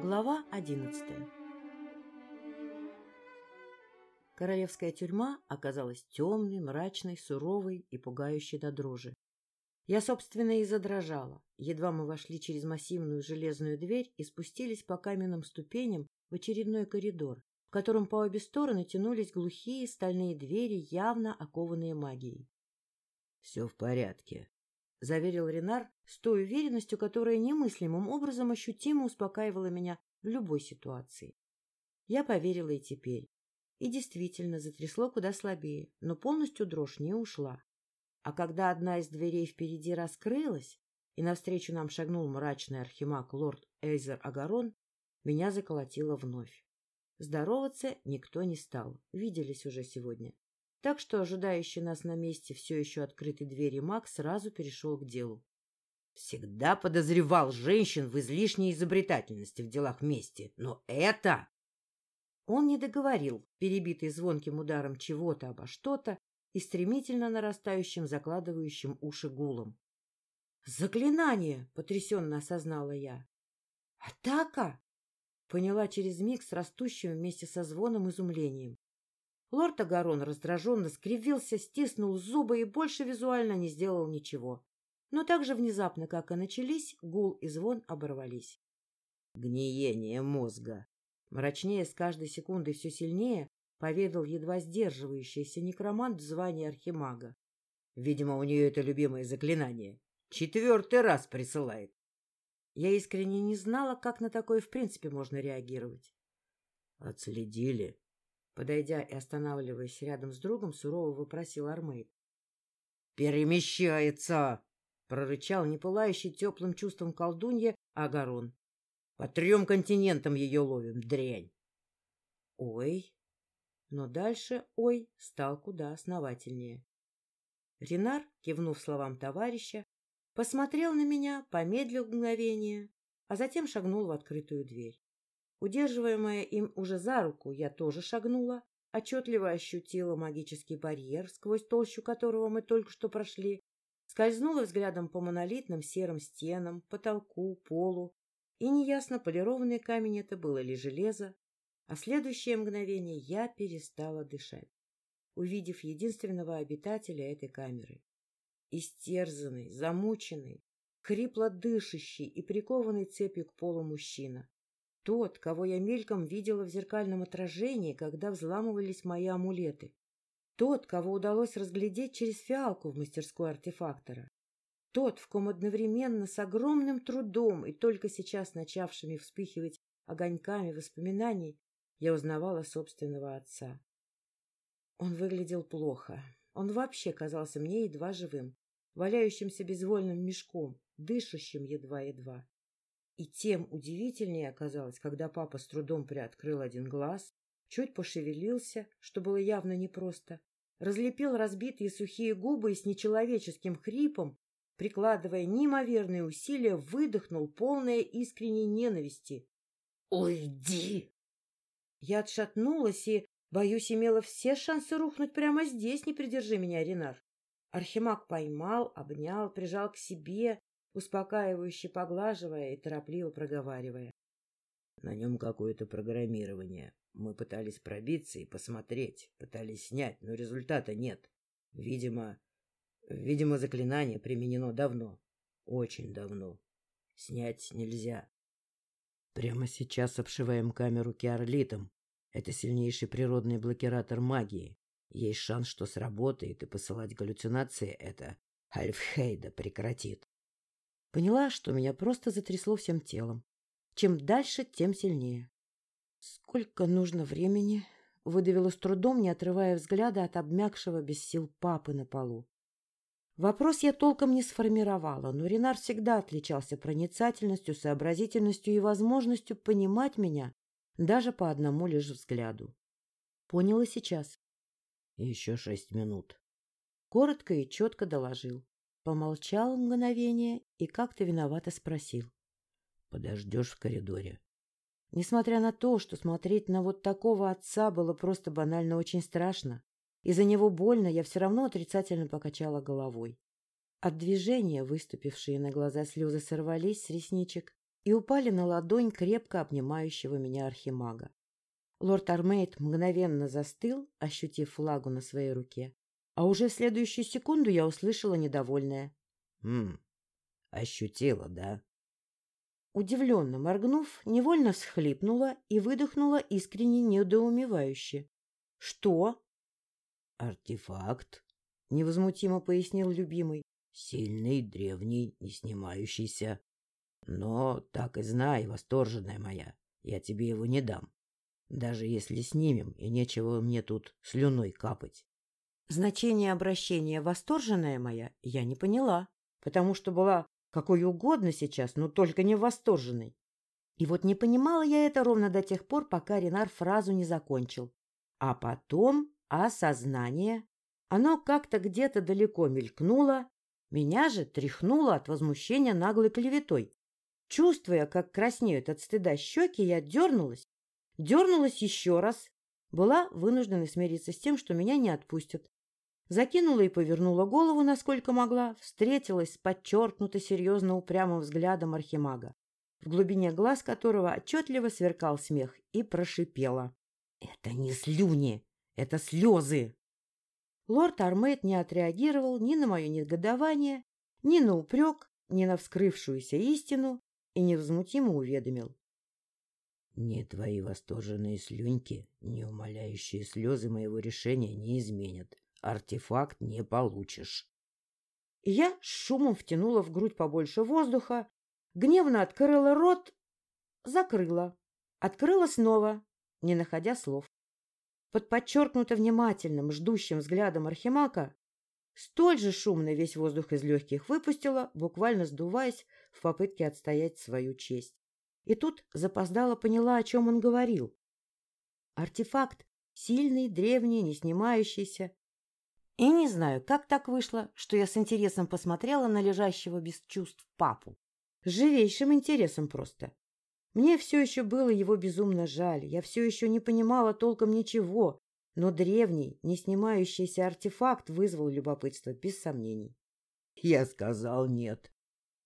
Глава одиннадцатая Королевская тюрьма оказалась темной, мрачной, суровой и пугающей до дрожи. Я, собственно, и задрожала. Едва мы вошли через массивную железную дверь и спустились по каменным ступеням в очередной коридор, в котором по обе стороны тянулись глухие стальные двери, явно окованные магией. — Все в порядке, — заверил Ренар с той уверенностью, которая немыслимым образом ощутимо успокаивала меня в любой ситуации. Я поверила и теперь. И действительно затрясло куда слабее, но полностью дрожь не ушла. А когда одна из дверей впереди раскрылась, и навстречу нам шагнул мрачный архимаг лорд Эйзер Агарон, меня заколотило вновь. Здороваться никто не стал, виделись уже сегодня. Так что ожидающий нас на месте все еще открытой двери маг сразу перешел к делу. Всегда подозревал женщин в излишней изобретательности в делах мести, но это... Он не договорил, перебитый звонким ударом чего-то обо что-то и стремительно нарастающим, закладывающим уши гулом. «Заклинание!» — потрясенно осознала я. «Атака!» — поняла через миг с растущим вместе со звоном изумлением. Лорд Агарон раздраженно скривился, стиснул зубы и больше визуально не сделал ничего. Но так же внезапно, как и начались, гул и звон оборвались. «Гниение мозга!» Мрачнее с каждой секундой все сильнее поведал едва сдерживающийся некромант в звании архимага. Видимо, у нее это любимое заклинание. Четвертый раз присылает. Я искренне не знала, как на такое в принципе можно реагировать. Отследили. Подойдя и останавливаясь рядом с другом, сурово вопросил Армейд. «Перемещается!» — прорычал непылающий теплым чувством колдунья Агарон. «По трем континентам ее ловим, дрянь!» «Ой!» Но дальше «ой» стал куда основательнее. Ренар, кивнув словам товарища, посмотрел на меня, помедлил мгновение, а затем шагнул в открытую дверь. Удерживаемая им уже за руку, я тоже шагнула, отчетливо ощутила магический барьер, сквозь толщу которого мы только что прошли, скользнула взглядом по монолитным серым стенам, потолку, полу, и неясно, полированный камень это было или железо, а в следующее мгновение я перестала дышать, увидев единственного обитателя этой камеры. Истерзанный, замученный, хрипло дышащий и прикованный цепью к полу мужчина. Тот, кого я мельком видела в зеркальном отражении, когда взламывались мои амулеты. Тот, кого удалось разглядеть через фиалку в мастерской артефактора. Тот, в ком одновременно с огромным трудом и только сейчас начавшими вспыхивать огоньками воспоминаний я узнавала собственного отца. Он выглядел плохо. Он вообще казался мне едва живым, валяющимся безвольным мешком, дышащим едва-едва. И тем удивительнее оказалось, когда папа с трудом приоткрыл один глаз, чуть пошевелился, что было явно непросто, разлепил разбитые сухие губы и с нечеловеческим хрипом, прикладывая неимоверные усилия, выдохнул полное искренней ненависти. «Уйди!» Я отшатнулась и, боюсь, имела все шансы рухнуть прямо здесь, не придержи меня, Ренар. Архимаг поймал, обнял, прижал к себе, успокаивающе поглаживая и торопливо проговаривая. На нем какое-то программирование. Мы пытались пробиться и посмотреть, пытались снять, но результата нет. Видимо, видимо, заклинание применено давно. Очень давно. Снять нельзя. Прямо сейчас обшиваем камеру киарлитом. Это сильнейший природный блокиратор магии. Есть шанс, что сработает, и посылать галлюцинации это Альфхейда прекратит. Поняла, что меня просто затрясло всем телом. Чем дальше, тем сильнее. «Сколько нужно времени?» — выдавила с трудом, не отрывая взгляда от обмякшего без сил папы на полу. Вопрос я толком не сформировала, но Ренар всегда отличался проницательностью, сообразительностью и возможностью понимать меня даже по одному лишь взгляду. Понял и сейчас. Еще шесть минут. Коротко и четко доложил. Помолчал мгновение и как-то виновато спросил. — Подождешь в коридоре? Несмотря на то, что смотреть на вот такого отца было просто банально очень страшно, и за него больно, я все равно отрицательно покачала головой. От движения выступившие на глаза слезы сорвались с ресничек, и упали на ладонь крепко обнимающего меня архимага. Лорд Армейд мгновенно застыл, ощутив флагу на своей руке. А уже в следующую секунду я услышала недовольное. — Хм, ощутила, да? Удивленно моргнув, невольно всхлипнула и выдохнула искренне недоумевающе. — Что? — Артефакт, — невозмутимо пояснил любимый. — Сильный, древний, не снимающийся. Но так и знай, восторженная моя, я тебе его не дам. Даже если снимем, и нечего мне тут слюной капать. Значение обращения «восторженная моя» я не поняла, потому что была какой угодно сейчас, но только не восторженной. И вот не понимала я это ровно до тех пор, пока Ренар фразу не закончил. А потом осознание. Оно как-то где-то далеко мелькнуло, меня же тряхнуло от возмущения наглой клеветой. Чувствуя, как краснеют от стыда щеки, я дернулась, дернулась еще раз, была вынуждена смириться с тем, что меня не отпустят. Закинула и повернула голову, насколько могла, встретилась с подчеркнуто серьезно упрямым взглядом архимага, в глубине глаз которого отчетливо сверкал смех, и прошипела. — Это не слюни, это слезы! Лорд Армейд не отреагировал ни на мое негодование, ни на упрек, ни на вскрывшуюся истину и невозмутимо уведомил. — Ни твои восторженные слюньки, ни умоляющие слезы моего решения не изменят. Артефакт не получишь. Я с шумом втянула в грудь побольше воздуха, гневно открыла рот, закрыла, открыла снова, не находя слов. Под подчеркнуто внимательным, ждущим взглядом Архимака столь же шумно весь воздух из легких выпустила, буквально сдуваясь в попытке отстоять свою честь. И тут запоздала поняла, о чем он говорил. Артефакт сильный, древний, не снимающийся, и не знаю, как так вышло, что я с интересом посмотрела на лежащего без чувств папу. С живейшим интересом просто. Мне все еще было его безумно жаль, я все еще не понимала толком ничего, но древний, не снимающийся артефакт вызвал любопытство, без сомнений. — Я сказал нет.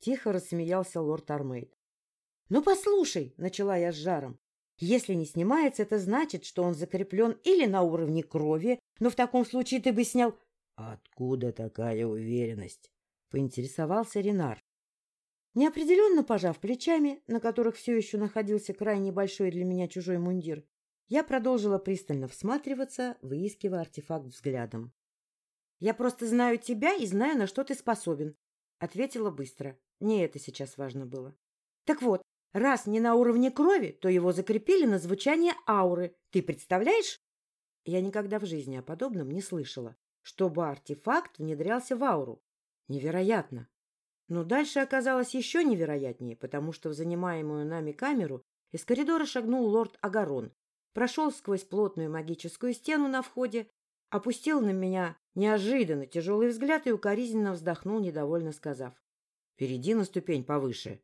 Тихо рассмеялся лорд Армейд. — Ну, послушай, — начала я с жаром. Если не снимается, это значит, что он закреплен или на уровне крови, но в таком случае ты бы снял... — Откуда такая уверенность? — поинтересовался Ренар. Неопределенно пожав плечами, на которых все еще находился крайне большой для меня чужой мундир, я продолжила пристально всматриваться, выискивая артефакт взглядом. — Я просто знаю тебя и знаю, на что ты способен, — ответила быстро. Не это сейчас важно было. — Так вот, раз не на уровне крови, то его закрепили на звучание ауры. Ты представляешь? Я никогда в жизни о подобном не слышала чтобы артефакт внедрялся в ауру. Невероятно! Но дальше оказалось еще невероятнее, потому что в занимаемую нами камеру из коридора шагнул лорд Агарон, прошел сквозь плотную магическую стену на входе, опустил на меня неожиданно тяжелый взгляд и укоризненно вздохнул, недовольно сказав. — Перейди на ступень повыше.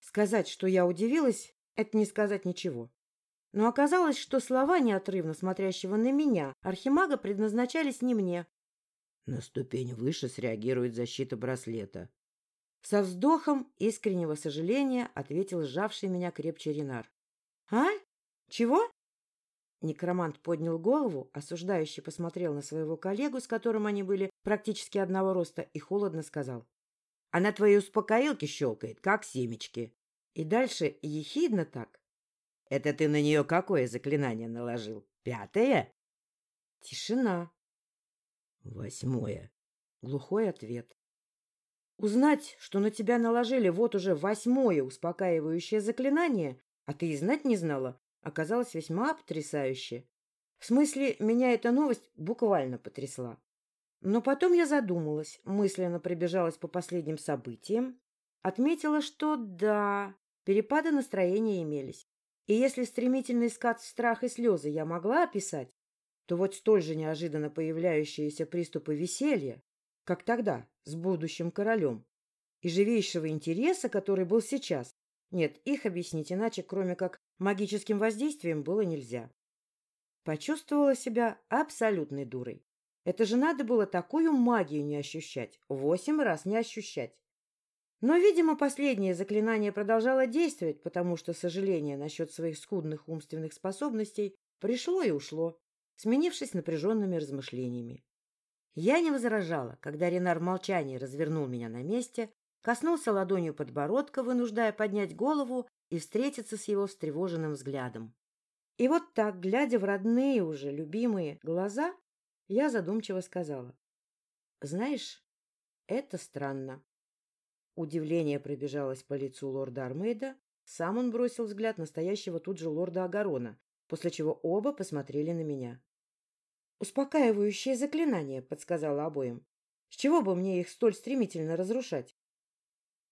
Сказать, что я удивилась, это не сказать ничего. Но оказалось, что слова, неотрывно смотрящего на меня, архимага предназначались не мне. На ступень выше среагирует защита браслета. Со вздохом искреннего сожаления ответил сжавший меня крепче Ренар. — А? Чего? Некромант поднял голову, осуждающий посмотрел на своего коллегу, с которым они были практически одного роста, и холодно сказал. — Она твои успокоилки щелкает, как семечки. И дальше ехидно так, это ты на нее какое заклинание наложил? Пятое? Тишина. Восьмое. Глухой ответ. Узнать, что на тебя наложили вот уже восьмое успокаивающее заклинание, а ты и знать не знала, оказалось весьма потрясающе. В смысле, меня эта новость буквально потрясла. Но потом я задумалась, мысленно пробежалась по последним событиям, отметила, что да, перепады настроения имелись. И если стремительный скат страх и слезы я могла описать, то вот столь же неожиданно появляющиеся приступы веселья, как тогда с будущим королем, и живейшего интереса, который был сейчас, нет, их объяснить иначе, кроме как магическим воздействием, было нельзя. Почувствовала себя абсолютной дурой. Это же надо было такую магию не ощущать, восемь раз не ощущать. Но, видимо, последнее заклинание продолжало действовать, потому что сожаление насчет своих скудных умственных способностей пришло и ушло, сменившись напряженными размышлениями. Я не возражала, когда Ренар в молчании развернул меня на месте, коснулся ладонью подбородка, вынуждая поднять голову и встретиться с его встревоженным взглядом. И вот так, глядя в родные уже, любимые глаза, я задумчиво сказала. — Знаешь, это странно. Удивление пробежалось по лицу лорда Армейда. Сам он бросил взгляд настоящего тут же лорда Агарона, после чего оба посмотрели на меня. «Успокаивающее заклинание», — подсказала обоим. «С чего бы мне их столь стремительно разрушать?»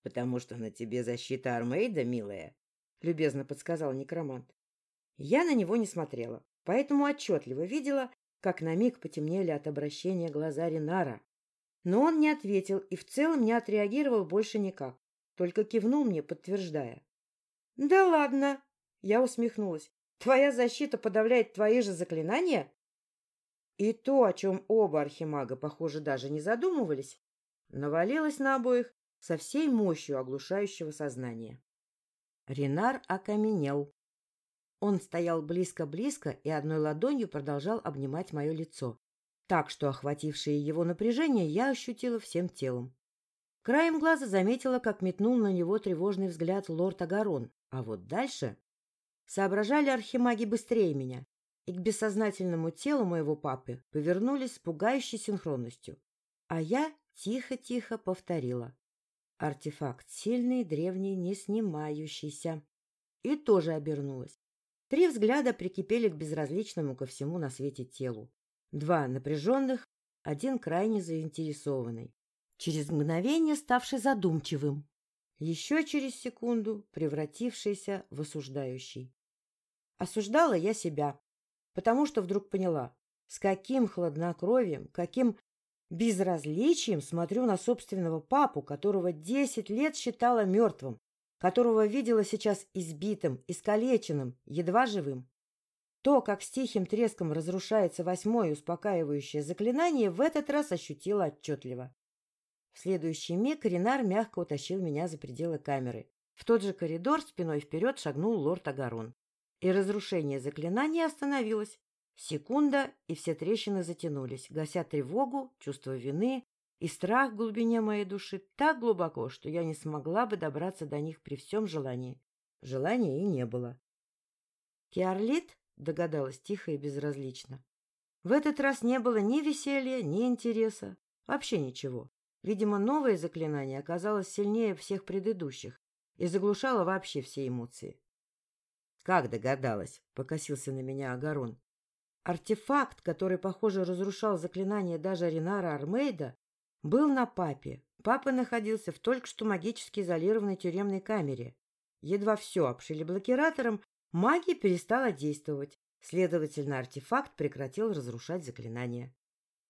«Потому что на тебе защита Армейда, милая», — любезно подсказал некромант. Я на него не смотрела, поэтому отчетливо видела, как на миг потемнели от обращения глаза Ринара, но он не ответил и в целом не отреагировал больше никак, только кивнул мне, подтверждая. — Да ладно! — я усмехнулась. — Твоя защита подавляет твои же заклинания? И то, о чем оба архимага, похоже, даже не задумывались, навалилось на обоих со всей мощью оглушающего сознания. Ренар окаменел. Он стоял близко-близко и одной ладонью продолжал обнимать мое лицо так что охватившее его напряжение я ощутила всем телом. Краем глаза заметила, как метнул на него тревожный взгляд лорд Агарон, а вот дальше... Соображали архимаги быстрее меня, и к бессознательному телу моего папы повернулись с пугающей синхронностью. А я тихо-тихо повторила. Артефакт сильный, древний, не снимающийся. И тоже обернулась. Три взгляда прикипели к безразличному ко всему на свете телу. Два напряженных, один крайне заинтересованный. Через мгновение ставший задумчивым. Еще через секунду превратившийся в осуждающий. Осуждала я себя, потому что вдруг поняла, с каким хладнокровием, каким безразличием смотрю на собственного папу, которого десять лет считала мертвым, которого видела сейчас избитым, искалеченным, едва живым. То, как с тихим треском разрушается восьмое успокаивающее заклинание, в этот раз ощутила отчетливо. В следующий миг Ренар мягко утащил меня за пределы камеры. В тот же коридор спиной вперед шагнул лорд Агарон. И разрушение заклинания остановилось. Секунда, и все трещины затянулись, гася тревогу, чувство вины и страх в глубине моей души так глубоко, что я не смогла бы добраться до них при всем желании. Желания и не было. Киарлит догадалась тихо и безразлично. В этот раз не было ни веселья, ни интереса, вообще ничего. Видимо, новое заклинание оказалось сильнее всех предыдущих и заглушало вообще все эмоции. — Как догадалась? — покосился на меня Агарон. Артефакт, который, похоже, разрушал заклинание даже Ринара Армейда, был на папе. Папа находился в только что магически изолированной тюремной камере. Едва все обшили блокиратором, Магия перестала действовать, следовательно, артефакт прекратил разрушать заклинания.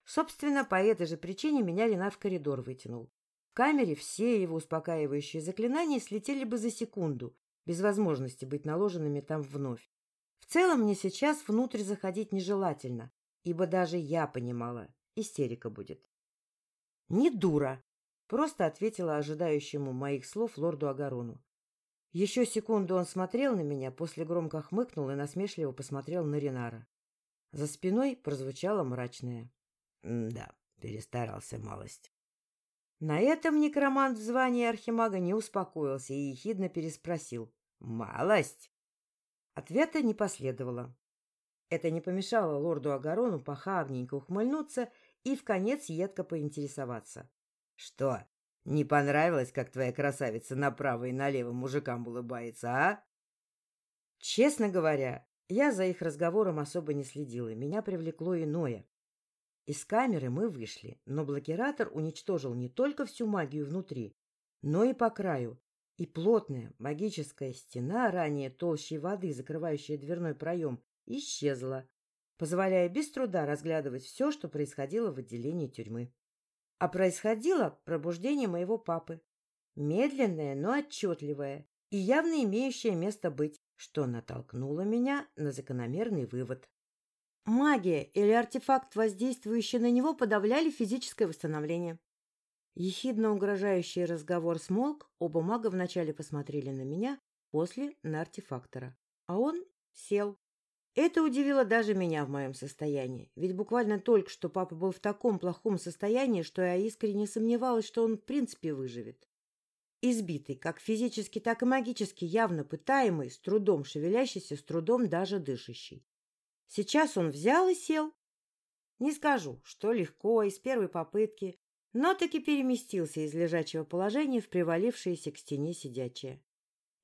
Собственно, по этой же причине меня Ренар в коридор вытянул. В камере все его успокаивающие заклинания слетели бы за секунду, без возможности быть наложенными там вновь. В целом мне сейчас внутрь заходить нежелательно, ибо даже я понимала, истерика будет. — Не дура! — просто ответила ожидающему моих слов лорду Агарону. Еще секунду он смотрел на меня, после громко хмыкнул и насмешливо посмотрел на Ринара. За спиной прозвучало мрачное. — Да, перестарался малость. На этом некромант в звании архимага не успокоился и ехидно переспросил. — Малость? Ответа не последовало. Это не помешало лорду Агарону похабненько ухмыльнуться и в конец едко поинтересоваться. — Что, не понравилось, как твоя красавица направо и налево мужикам улыбается, а? Честно говоря, я за их разговором особо не следила, меня привлекло иное. Из камеры мы вышли, но блокиратор уничтожил не только всю магию внутри, но и по краю, и плотная магическая стена, ранее толщей воды, закрывающая дверной проем, исчезла, позволяя без труда разглядывать все, что происходило в отделении тюрьмы. А происходило пробуждение моего папы. Медленное, но отчетливое и явно имеющее место быть, что натолкнуло меня на закономерный вывод. Магия или артефакт, воздействующий на него, подавляли физическое восстановление. Ехидно угрожающий разговор смолк, оба мага вначале посмотрели на меня, после — на артефактора. А он сел. Это удивило даже меня в моем состоянии, ведь буквально только что папа был в таком плохом состоянии, что я искренне сомневалась, что он в принципе выживет. Избитый, как физически, так и магически, явно пытаемый, с трудом шевелящийся, с трудом даже дышащий. Сейчас он взял и сел. Не скажу, что легко, из первой попытки, но таки переместился из лежачего положения в привалившееся к стене сидячее.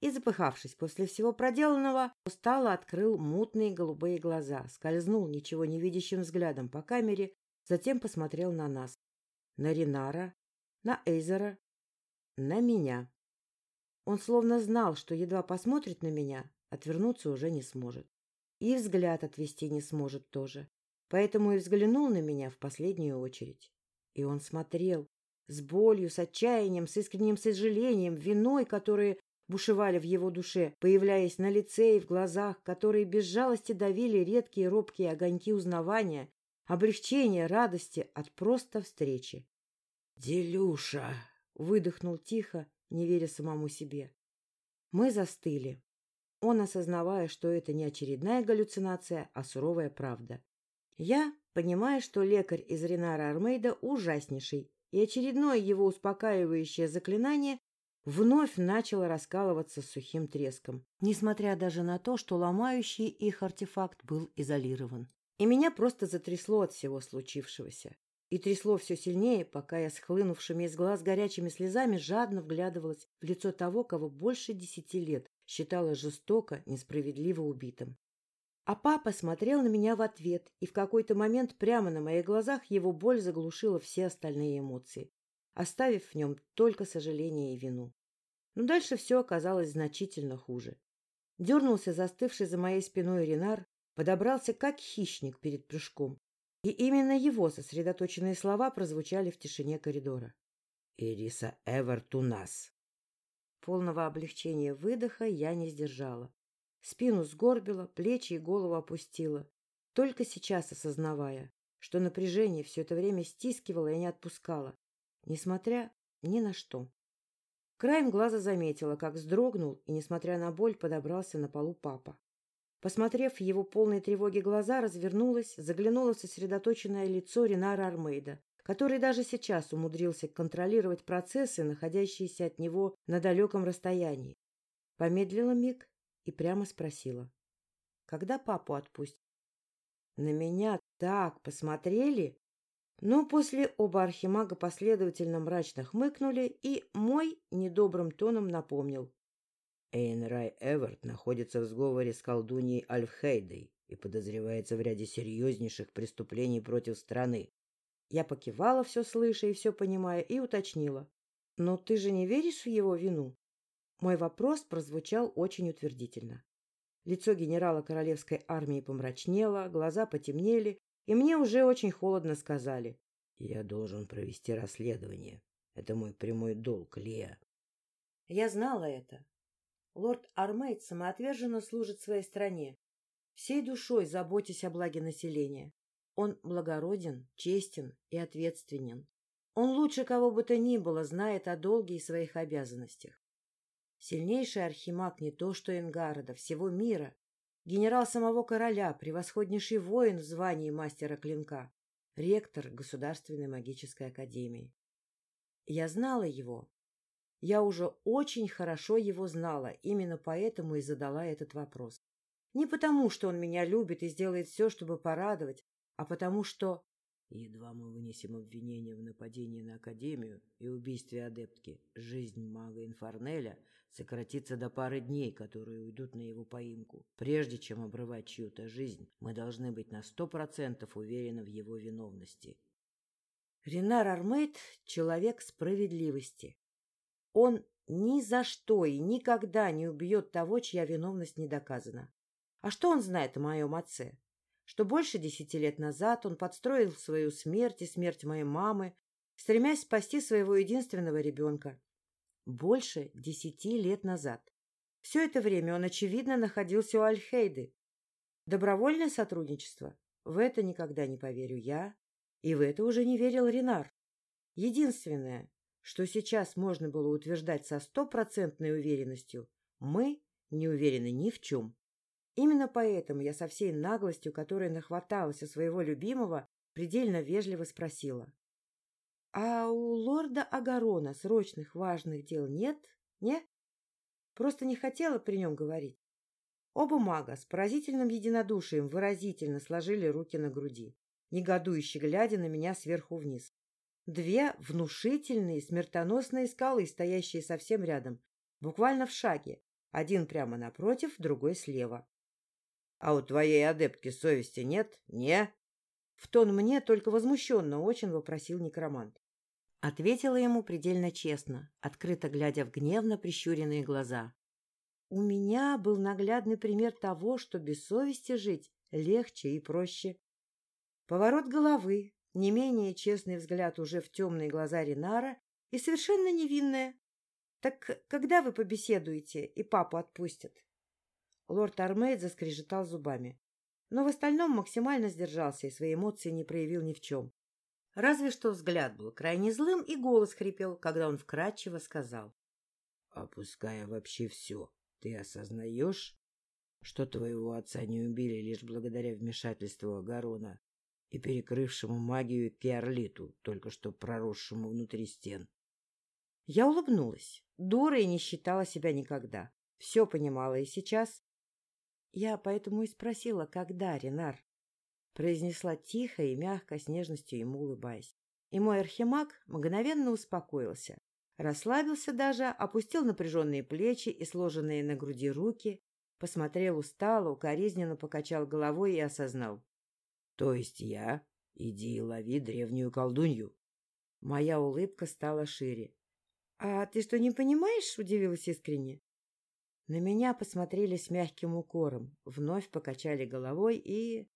И, запыхавшись после всего проделанного, устало открыл мутные голубые глаза, скользнул ничего не видящим взглядом по камере, затем посмотрел на нас. На Ринара, на Эйзера, на меня. Он словно знал, что едва посмотрит на меня, отвернуться уже не сможет. И взгляд отвести не сможет тоже. Поэтому и взглянул на меня в последнюю очередь. И он смотрел с болью, с отчаянием, с искренним сожалением, виной, которые бушевали в его душе, появляясь на лице и в глазах, которые без жалости давили редкие робкие огоньки узнавания, облегчения, радости от просто встречи. «Делюша!» — выдохнул тихо, не веря самому себе. Мы застыли. Он, осознавая, что это не очередная галлюцинация, а суровая правда. Я, понимая, что лекарь из Ренара Армейда ужаснейший, и очередное его успокаивающее заклинание вновь начало раскалываться с сухим треском, несмотря даже на то, что ломающий их артефакт был изолирован. И меня просто затрясло от всего случившегося. И трясло все сильнее, пока я с хлынувшими из глаз горячими слезами жадно вглядывалась в лицо того, кого больше десяти лет считала жестоко, несправедливо убитым. А папа смотрел на меня в ответ, и в какой-то момент прямо на моих глазах его боль заглушила все остальные эмоции, оставив в нем только сожаление и вину. Но дальше все оказалось значительно хуже. Дернулся застывший за моей спиной Ренар, подобрался как хищник перед прыжком. И именно его сосредоточенные слова прозвучали в тишине коридора. «Ириса Эверт у нас!» Полного облегчения выдоха я не сдержала. Спину сгорбила, плечи и голову опустила, только сейчас осознавая, что напряжение все это время стискивало и не отпускало, несмотря ни на что. Краем глаза заметила, как вздрогнул и, несмотря на боль, подобрался на полу папа. Посмотрев в его полные тревоги глаза, развернулась, заглянула в сосредоточенное лицо Ренара Армейда, который даже сейчас умудрился контролировать процессы, находящиеся от него на далеком расстоянии. Помедлила миг и прямо спросила. «Когда папу отпустят?» На меня так посмотрели. Но после оба архимага последовательно мрачно хмыкнули, и мой недобрым тоном напомнил. Эйнрай Эверт находится в сговоре с колдуньей Альфхейдой и подозревается в ряде серьезнейших преступлений против страны. Я покивала, все слыша и все понимая, и уточнила. «Но ты же не веришь в его вину?» Мой вопрос прозвучал очень утвердительно. Лицо генерала королевской армии помрачнело, глаза потемнели, и мне уже очень холодно сказали. «Я должен провести расследование. Это мой прямой долг, Лея». Я знала это. Лорд Армейд самоотверженно служит своей стране, всей душой заботясь о благе населения. Он благороден, честен и ответственен. Он лучше кого бы то ни было знает о долге и своих обязанностях. Сильнейший архимаг не то что Энгарда, всего мира. Генерал самого короля, превосходнейший воин в звании мастера клинка. Ректор Государственной магической академии. Я знала его. Я уже очень хорошо его знала, именно поэтому и задала этот вопрос. Не потому, что он меня любит и сделает все, чтобы порадовать, а потому что... Едва мы вынесем обвинение в нападении на Академию и убийстве адептки, жизнь мага Инфорнеля сократится до пары дней, которые уйдут на его поимку. Прежде чем обрывать чью-то жизнь, мы должны быть на сто процентов уверены в его виновности. Ренар Армейд — человек справедливости. Он ни за что и никогда не убьет того, чья виновность не доказана. А что он знает о моем отце? Что больше десяти лет назад он подстроил свою смерть и смерть моей мамы, стремясь спасти своего единственного ребенка. Больше десяти лет назад. Все это время он, очевидно, находился у Альхейды. Добровольное сотрудничество? В это никогда не поверю я, и в это уже не верил Ренар. Единственное, что сейчас можно было утверждать со стопроцентной уверенностью, мы не уверены ни в чем. Именно поэтому я со всей наглостью, которая нахваталась у своего любимого, предельно вежливо спросила. — А у лорда Агарона срочных важных дел нет? Не? Просто не хотела при нем говорить. Оба мага с поразительным единодушием выразительно сложили руки на груди, негодующе глядя на меня сверху вниз. Две внушительные смертоносные скалы, стоящие совсем рядом, буквально в шаге, один прямо напротив, другой слева. — А у твоей адептки совести нет? Не? В тон мне только возмущенно очень вопросил некромант. Ответила ему предельно честно, открыто глядя в гневно прищуренные глаза. У меня был наглядный пример того, что без совести жить легче и проще. Поворот головы, не менее честный взгляд уже в темные глаза Ринара и совершенно невинная. Так когда вы побеседуете и папу отпустят? Лорд Армейд заскрежетал зубами, но в остальном максимально сдержался и свои эмоции не проявил ни в чем. Разве что взгляд был крайне злым, и голос хрипел, когда он вкрадчиво сказал. — Опуская вообще все, ты осознаешь, что твоего отца не убили лишь благодаря вмешательству Агарона и перекрывшему магию Киарлиту, только что проросшему внутри стен? Я улыбнулась. Дура и не считала себя никогда. Все понимала и сейчас. Я поэтому и спросила, когда, Ренар? Произнесла тихо и мягко, с нежностью ему улыбаясь. И мой архимаг мгновенно успокоился. Расслабился даже, опустил напряженные плечи и сложенные на груди руки, посмотрел устало, укоризненно покачал головой и осознал. — То есть я? Иди и лови древнюю колдунью. Моя улыбка стала шире. — А ты что, не понимаешь? — удивилась искренне. На меня посмотрели с мягким укором, вновь покачали головой и...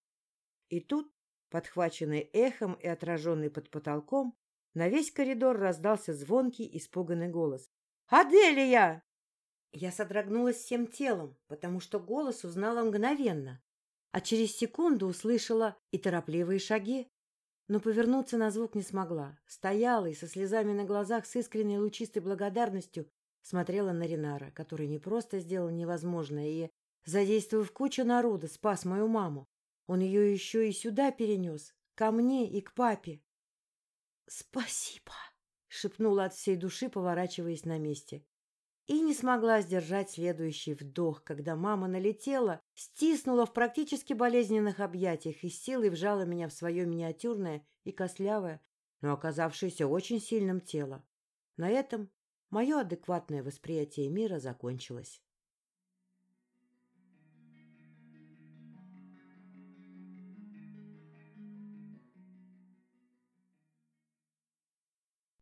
И тут, подхваченный эхом и отраженный под потолком, на весь коридор раздался звонкий, испуганный голос. «Аделия!» Я содрогнулась всем телом, потому что голос узнала мгновенно, а через секунду услышала и торопливые шаги. Но повернуться на звук не смогла. Стояла и со слезами на глазах с искренней лучистой благодарностью смотрела на Ринара, который не просто сделал невозможное и, задействовав кучу народа, спас мою маму. Он ее еще и сюда перенес, ко мне и к папе. «Спасибо!» — шепнула от всей души, поворачиваясь на месте. И не смогла сдержать следующий вдох, когда мама налетела, стиснула в практически болезненных объятиях и силой вжала меня в свое миниатюрное и костлявое, но оказавшееся очень сильным тело. На этом мое адекватное восприятие мира закончилось.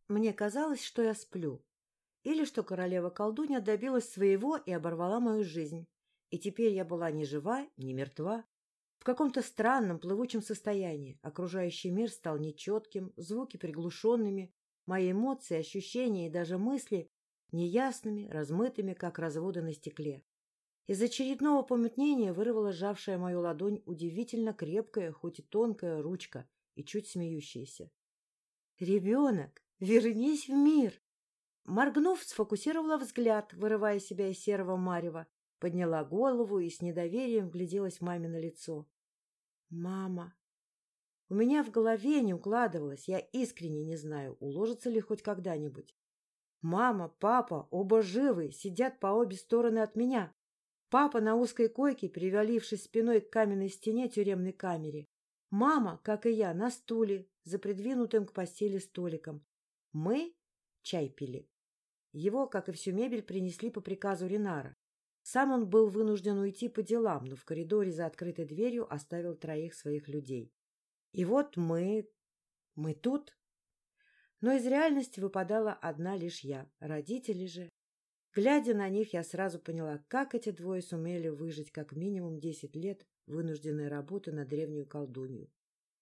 Мне казалось, что я сплю. Или что королева-колдунья добилась своего и оборвала мою жизнь. И теперь я была ни жива, ни мертва. В каком-то странном плывучем состоянии. Окружающий мир стал нечетким, звуки приглушенными, мои эмоции, ощущения и даже мысли неясными, размытыми, как разводы на стекле. Из очередного помутнения вырвала сжавшая мою ладонь удивительно крепкая, хоть и тонкая ручка и чуть смеющаяся. «Ребенок! Вернись в мир! Моргнув, сфокусировала взгляд, вырывая себя из серого марева, подняла голову и с недоверием вгляделась маме на лицо. «Мама!» У меня в голове не укладывалось, я искренне не знаю, уложится ли хоть когда-нибудь. Мама, папа, оба живы, сидят по обе стороны от меня. Папа на узкой койке, привалившись спиной к каменной стене тюремной камере. Мама, как и я, на стуле, за придвинутым к постели столиком. Мы чай пили. Его, как и всю мебель, принесли по приказу Ринара. Сам он был вынужден уйти по делам, но в коридоре за открытой дверью оставил троих своих людей. И вот мы... мы тут. Но из реальности выпадала одна лишь я. Родители же... Глядя на них, я сразу поняла, как эти двое сумели выжить как минимум десять лет вынужденной работы на древнюю колдунью.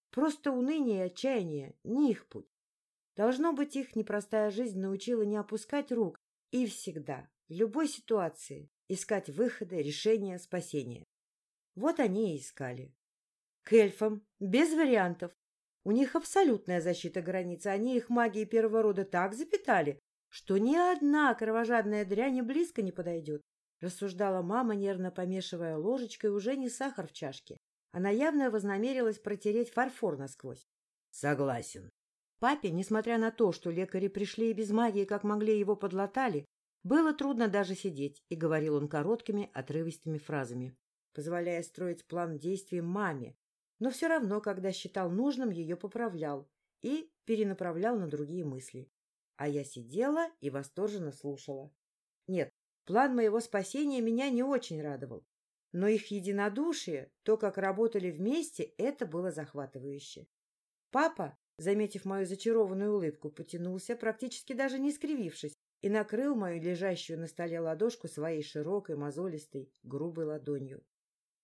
Просто уныние и отчаяние — не их путь. Должно быть, их непростая жизнь научила не опускать рук и всегда, в любой ситуации, искать выходы, решения, спасения. Вот они и искали. К эльфам, без вариантов. У них абсолютная защита границы, они их магией первого рода так запитали, что ни одна кровожадная дрянь близко не подойдет. Рассуждала мама, нервно помешивая ложечкой уже не сахар в чашке. Она явно вознамерилась протереть фарфор насквозь. — Согласен. Папе, несмотря на то, что лекари пришли и без магии, как могли его подлатали, было трудно даже сидеть, и говорил он короткими, отрывистыми фразами, позволяя строить план действий маме, но все равно, когда считал нужным, ее поправлял и перенаправлял на другие мысли. А я сидела и восторженно слушала. Нет, план моего спасения меня не очень радовал. Но их единодушие, то, как работали вместе, это было захватывающе. Папа, заметив мою зачарованную улыбку, потянулся, практически даже не скривившись, и накрыл мою лежащую на столе ладошку своей широкой, мозолистой, грубой ладонью.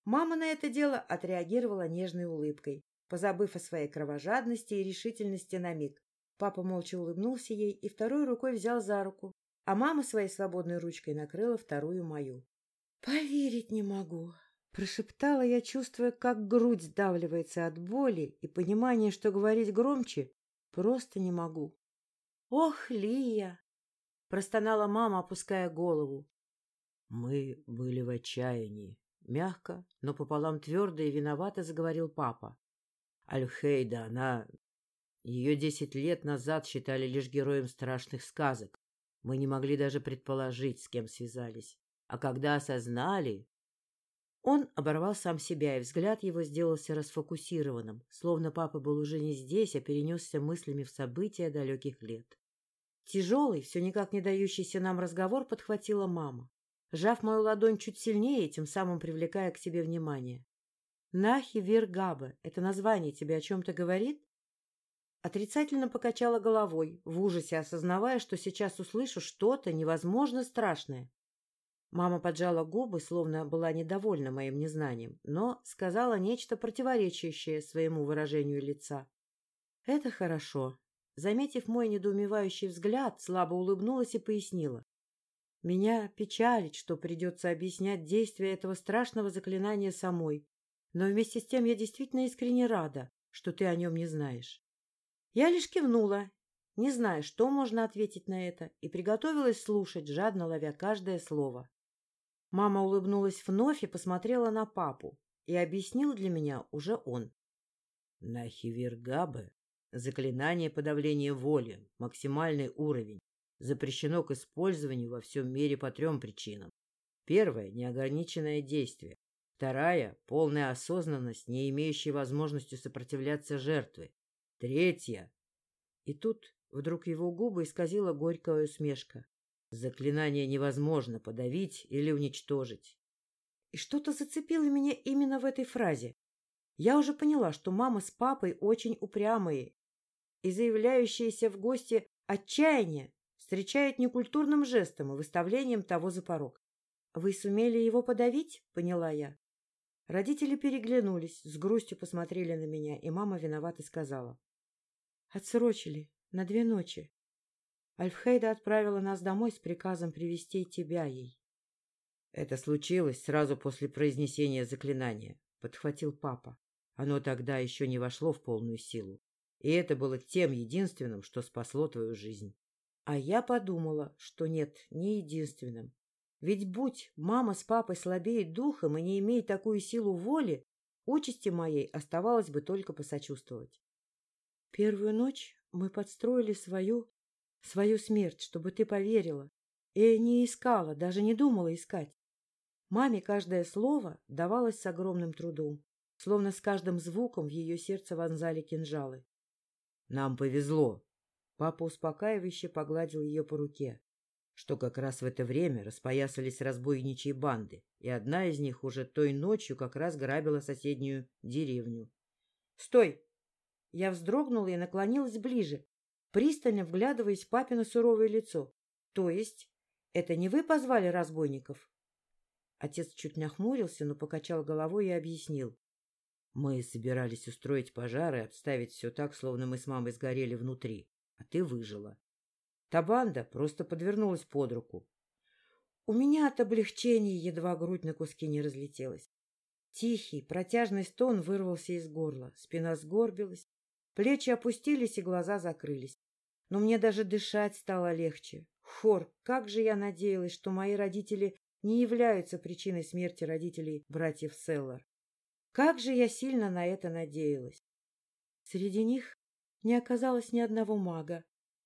Мама на это дело отреагировала нежной улыбкой, позабыв о своей кровожадности и решительности на миг. Папа молча улыбнулся ей и второй рукой взял за руку, а мама своей свободной ручкой накрыла вторую мою. — Поверить не могу, — прошептала я, чувствуя, как грудь сдавливается от боли и понимания, что говорить громче просто не могу. — Ох, Лия! — простонала мама, опуская голову. — Мы были в отчаянии, Мягко, но пополам твердо и виновато заговорил папа. Альхейда, она... Ее десять лет назад считали лишь героем страшных сказок. Мы не могли даже предположить, с кем связались. А когда осознали... Он оборвал сам себя, и взгляд его сделался расфокусированным, словно папа был уже не здесь, а перенесся мыслями в события далеких лет. Тяжелый, все никак не дающийся нам разговор подхватила мама сжав мою ладонь чуть сильнее, тем самым привлекая к себе внимание. «Нахи Виргаба — это название тебе о чем-то говорит?» Отрицательно покачала головой, в ужасе осознавая, что сейчас услышу что-то невозможно страшное. Мама поджала губы, словно была недовольна моим незнанием, но сказала нечто противоречащее своему выражению лица. «Это хорошо». Заметив мой недоумевающий взгляд, слабо улыбнулась и пояснила. Меня печалит, что придется объяснять действие этого страшного заклинания самой, но вместе с тем я действительно искренне рада, что ты о нем не знаешь. Я лишь кивнула, не зная, что можно ответить на это, и приготовилась слушать, жадно ловя каждое слово. Мама улыбнулась вновь и посмотрела на папу, и объяснил для меня уже он. Нахивиргабе — заклинание подавления воли, максимальный уровень запрещено к использованию во всем мире по трем причинам. Первое – неограниченное действие. Вторая – полная осознанность, не имеющая возможности сопротивляться жертве. Третья – и тут вдруг его губы исказила горькая усмешка. Заклинание невозможно подавить или уничтожить. И что-то зацепило меня именно в этой фразе. Я уже поняла, что мама с папой очень упрямые, и заявляющиеся в гости отчаяние встречает некультурным жестом и выставлением того за порог. — Вы сумели его подавить? — поняла я. Родители переглянулись, с грустью посмотрели на меня, и мама виновата сказала. — Отсрочили. На две ночи. Альфхейда отправила нас домой с приказом привести тебя ей. — Это случилось сразу после произнесения заклинания, — подхватил папа. Оно тогда еще не вошло в полную силу. И это было тем единственным, что спасло твою жизнь. А я подумала, что нет, не единственным. Ведь будь мама с папой слабее духом и не имея такую силу воли, участи моей оставалось бы только посочувствовать. Первую ночь мы подстроили свою, свою смерть, чтобы ты поверила. И не искала, даже не думала искать. Маме каждое слово давалось с огромным трудом, словно с каждым звуком в ее сердце вонзали кинжалы. — Нам повезло, Папа успокаивающе погладил ее по руке, что как раз в это время распоясались разбойничьи банды, и одна из них уже той ночью как раз грабила соседнюю деревню. «Стой!» Я вздрогнула и наклонилась ближе, пристально вглядываясь в папино суровое лицо. «То есть это не вы позвали разбойников?» Отец чуть нахмурился, но покачал головой и объяснил. «Мы собирались устроить пожар и обставить все так, словно мы с мамой сгорели внутри а ты выжила. Та банда просто подвернулась под руку. У меня от облегчения едва грудь на куски не разлетелась. Тихий, протяжный стон вырвался из горла, спина сгорбилась, Плечи опустились и глаза закрылись. Но мне даже дышать стало легче. Хор, как же я надеялась, что мои родители не являются причиной смерти родителей братьев Селлар. Как же я сильно на это надеялась. Среди них не оказалось ни одного мага.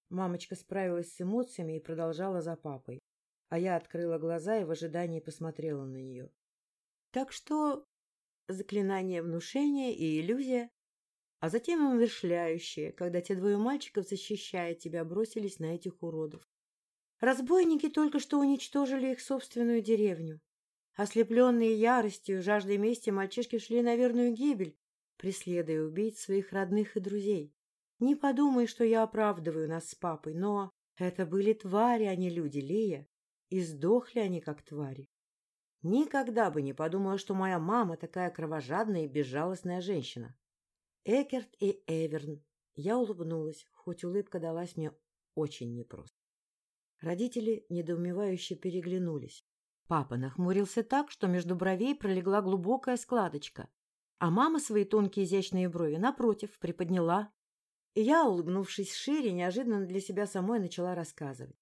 Мамочка справилась с эмоциями и продолжала за папой. А я открыла глаза и в ожидании посмотрела на нее. Так что заклинание внушения и иллюзия, а затем умершляющие, когда те двое мальчиков, защищая тебя, бросились на этих уродов. Разбойники только что уничтожили их собственную деревню. Ослепленные яростью жаждой мести мальчишки шли на верную гибель, преследуя убийц своих родных и друзей. Не подумай, что я оправдываю нас с папой, но это были твари, а не люди, Лея, и сдохли они как твари. Никогда бы не подумала, что моя мама такая кровожадная и безжалостная женщина. Экерт и Эверн. Я улыбнулась, хоть улыбка далась мне очень непросто. Родители недоумевающе переглянулись. Папа нахмурился так, что между бровей пролегла глубокая складочка, а мама свои тонкие изящные брови, напротив, приподняла. И я, улыбнувшись шире, неожиданно для себя самой начала рассказывать.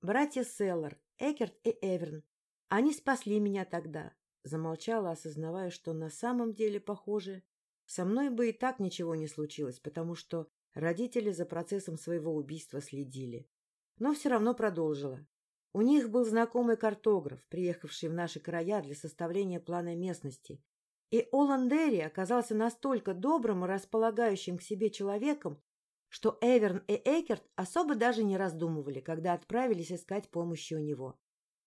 Братья Селлар, Экерт и Эверн, они спасли меня тогда. Замолчала, осознавая, что на самом деле, похоже, со мной бы и так ничего не случилось, потому что родители за процессом своего убийства следили но все равно продолжила. У них был знакомый картограф, приехавший в наши края для составления плана местности. И Оландери оказался настолько добрым и располагающим к себе человеком, что Эверн и Экерт особо даже не раздумывали, когда отправились искать помощи у него.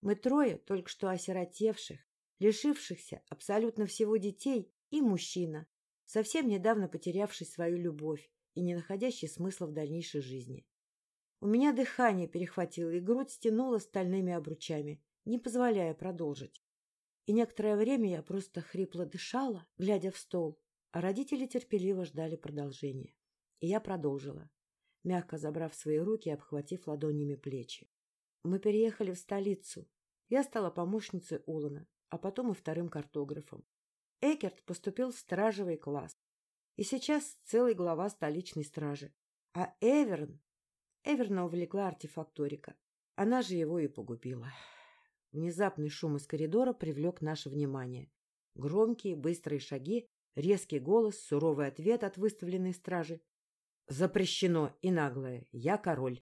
Мы трое, только что осиротевших, лишившихся абсолютно всего детей и мужчина, совсем недавно потерявший свою любовь и не находящий смысла в дальнейшей жизни. У меня дыхание перехватило, и грудь стянула стальными обручами, не позволяя продолжить. И некоторое время я просто хрипло дышала, глядя в стол, а родители терпеливо ждали продолжения. И я продолжила, мягко забрав свои руки и обхватив ладонями плечи. Мы переехали в столицу. Я стала помощницей Улана, а потом и вторым картографом. Экерт поступил в стражевый класс. И сейчас целый глава столичной стражи. А Эверн Эверна увлекла артефакторика. Она же его и погубила. Внезапный шум из коридора привлек наше внимание. Громкие, быстрые шаги, резкий голос, суровый ответ от выставленной стражи. «Запрещено и наглое. Я король».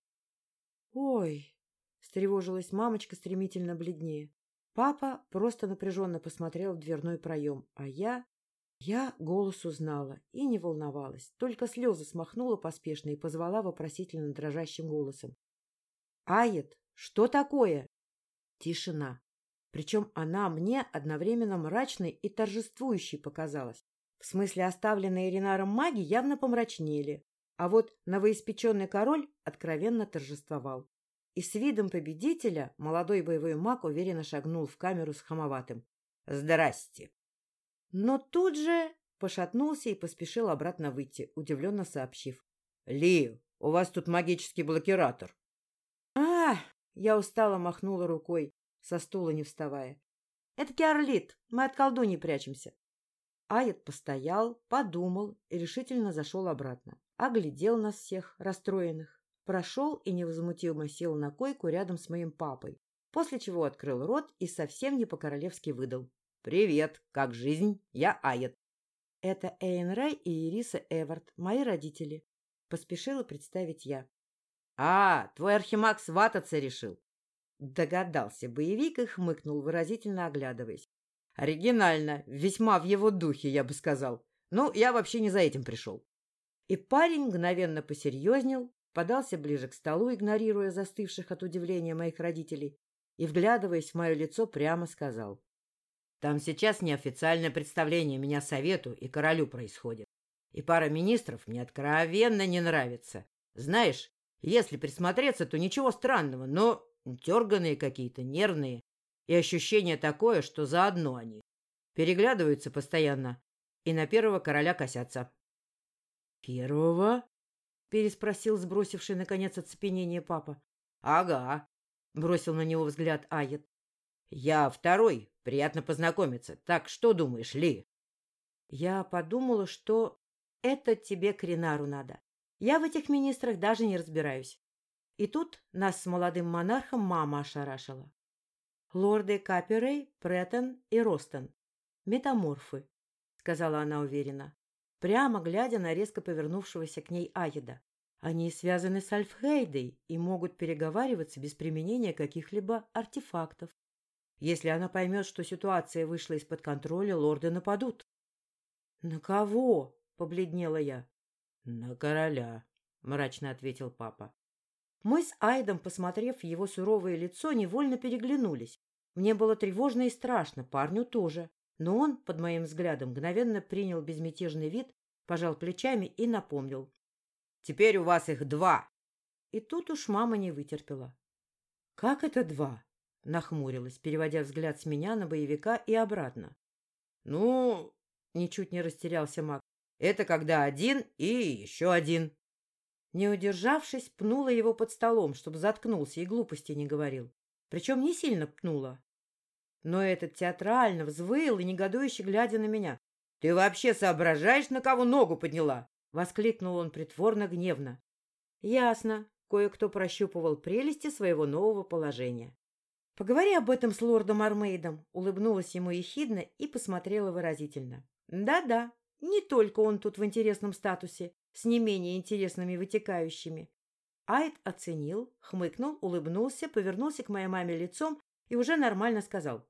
«Ой!» — встревожилась мамочка стремительно бледнее. Папа просто напряженно посмотрел в дверной проем, а я... Я голос узнала и не волновалась, только слезы смахнула поспешно и позвала вопросительно дрожащим голосом. — Ает, что такое? Тишина. Причем она мне одновременно мрачной и торжествующей показалась. В смысле, оставленные Ренаром маги явно помрачнели, а вот новоиспеченный король откровенно торжествовал. И с видом победителя молодой боевой маг уверенно шагнул в камеру с хамоватым. «Здрасте!» Но тут же пошатнулся и поспешил обратно выйти, удивленно сообщив. — Ли, у вас тут магический блокиратор. — я устало махнула рукой, со стула не вставая. — Это Киарлит, мы от колдуньи прячемся. Аят постоял, подумал и решительно зашел обратно. Оглядел нас всех, расстроенных. Прошел и невозмутимо сел на койку рядом с моим папой, после чего открыл рот и совсем не по-королевски выдал. «Привет! Как жизнь? Я Айет». «Это Эйн Рай и Ириса Эвард, мои родители», — поспешила представить я. «А, твой архимаг свататься решил?» Догадался боевик и хмыкнул, выразительно оглядываясь. «Оригинально, весьма в его духе, я бы сказал. Ну, я вообще не за этим пришел». И парень мгновенно посерьезнел, подался ближе к столу, игнорируя застывших от удивления моих родителей, и, вглядываясь в мое лицо, прямо сказал. Там сейчас неофициальное представление меня совету и королю происходит. И пара министров мне откровенно не нравится. Знаешь, если присмотреться, то ничего странного, но дерганые какие-то, нервные. И ощущение такое, что заодно они. Переглядываются постоянно и на первого короля косятся. «Первого?» — переспросил сбросивший, наконец, оцепенение папа. «Ага», — бросил на него взгляд Аят. «Я второй, Приятно познакомиться. Так, что думаешь, Ли? Я подумала, что... это тебе к Ренару надо. Я в этих министрах даже не разбираюсь. И тут нас с молодым монархом мама ошарашила. Лорды Каперей, Преттон и Ростон. Метаморфы, сказала она уверенно, прямо глядя на резко повернувшегося к ней Аида. Они связаны с Альфхейдой и могут переговариваться без применения каких-либо артефактов. Если она поймет, что ситуация вышла из-под контроля, лорды нападут. — На кого? — побледнела я. — На короля, — мрачно ответил папа. Мы с Айдом, посмотрев в его суровое лицо, невольно переглянулись. Мне было тревожно и страшно, парню тоже. Но он, под моим взглядом, мгновенно принял безмятежный вид, пожал плечами и напомнил. Теперь у вас их два. И тут уж мама не вытерпела. — Как это два? — нахмурилась, переводя взгляд с меня на боевика и обратно. — Ну, — ничуть не растерялся маг, — это когда один и еще один. Не удержавшись, пнула его под столом, чтобы заткнулся и глупости не говорил. Причем не сильно пнула. Но этот театрально взвыл и негодующе глядя на меня. — Ты вообще соображаешь, на кого ногу подняла? — воскликнул он притворно гневно. «Ясно. Кое-кто прощупывал прелести своего нового положения. «Поговори об этом с лордом Армейдом», — улыбнулась ему ехидно и посмотрела выразительно. «Да-да, не только он тут в интересном статусе, с не менее интересными вытекающими». Айд оценил, хмыкнул, улыбнулся, повернулся к моей маме лицом и уже нормально сказал.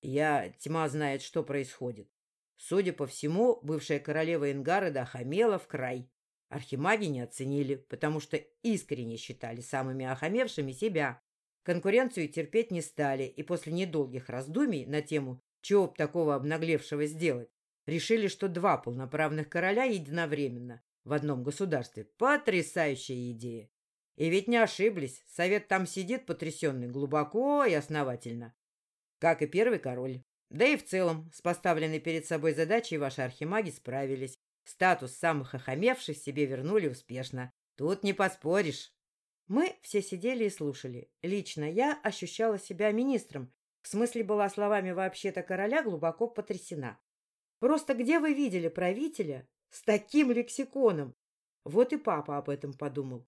«Я, тьма знает, что происходит. Судя по всему, бывшая королева Ингары охамела в край. Архимаги не оценили, потому что искренне считали самыми охамевшими себя. Конкуренцию терпеть не стали, и после недолгих раздумий на тему «чего б такого обнаглевшего сделать?» Решили, что два полноправных короля единовременно в одном государстве. Потрясающая идея! И ведь не ошиблись, совет там сидит потрясенный глубоко и основательно. Как и первый король. Да и в целом, с поставленной перед собой задачей ваши архимаги справились. Статус самых охамевших себе вернули успешно. Тут не поспоришь. Мы все сидели и слушали. Лично я ощущала себя министром. В смысле была словами вообще-то короля глубоко потрясена. Просто где вы видели правителя с таким лексиконом? Вот и папа об этом подумал.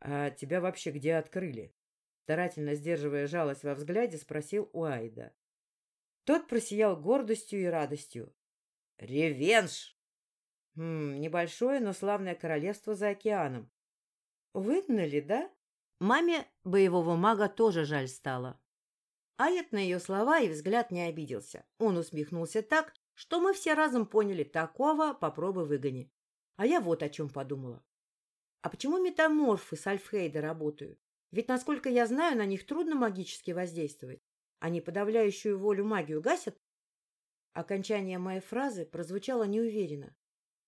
А тебя вообще где открыли? Старательно сдерживая жалость во взгляде, спросил Уайда. Тот просиял гордостью и радостью. «Ревенш!» хм, «Небольшое, но славное королевство за океаном». «Выгнали, да?» Маме боевого мага тоже жаль стало. Аят на ее слова и взгляд не обиделся. Он усмехнулся так, что мы все разом поняли, такого попробуй выгони. А я вот о чем подумала. А почему метаморфы с Альфхейда работают? Ведь, насколько я знаю, на них трудно магически воздействовать. Они подавляющую волю магию гасят? Окончание моей фразы прозвучало неуверенно.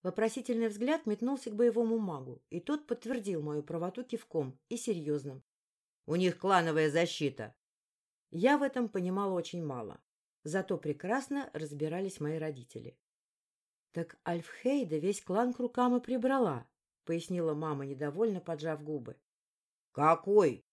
Вопросительный взгляд метнулся к боевому магу, и тот подтвердил мою правоту кивком и серьезным. — У них клановая защита. Я в этом понимала очень мало. Зато прекрасно разбирались мои родители. — Так Альфхейда весь клан к рукам и прибрала, — пояснила мама, недовольно поджав губы. — Какой?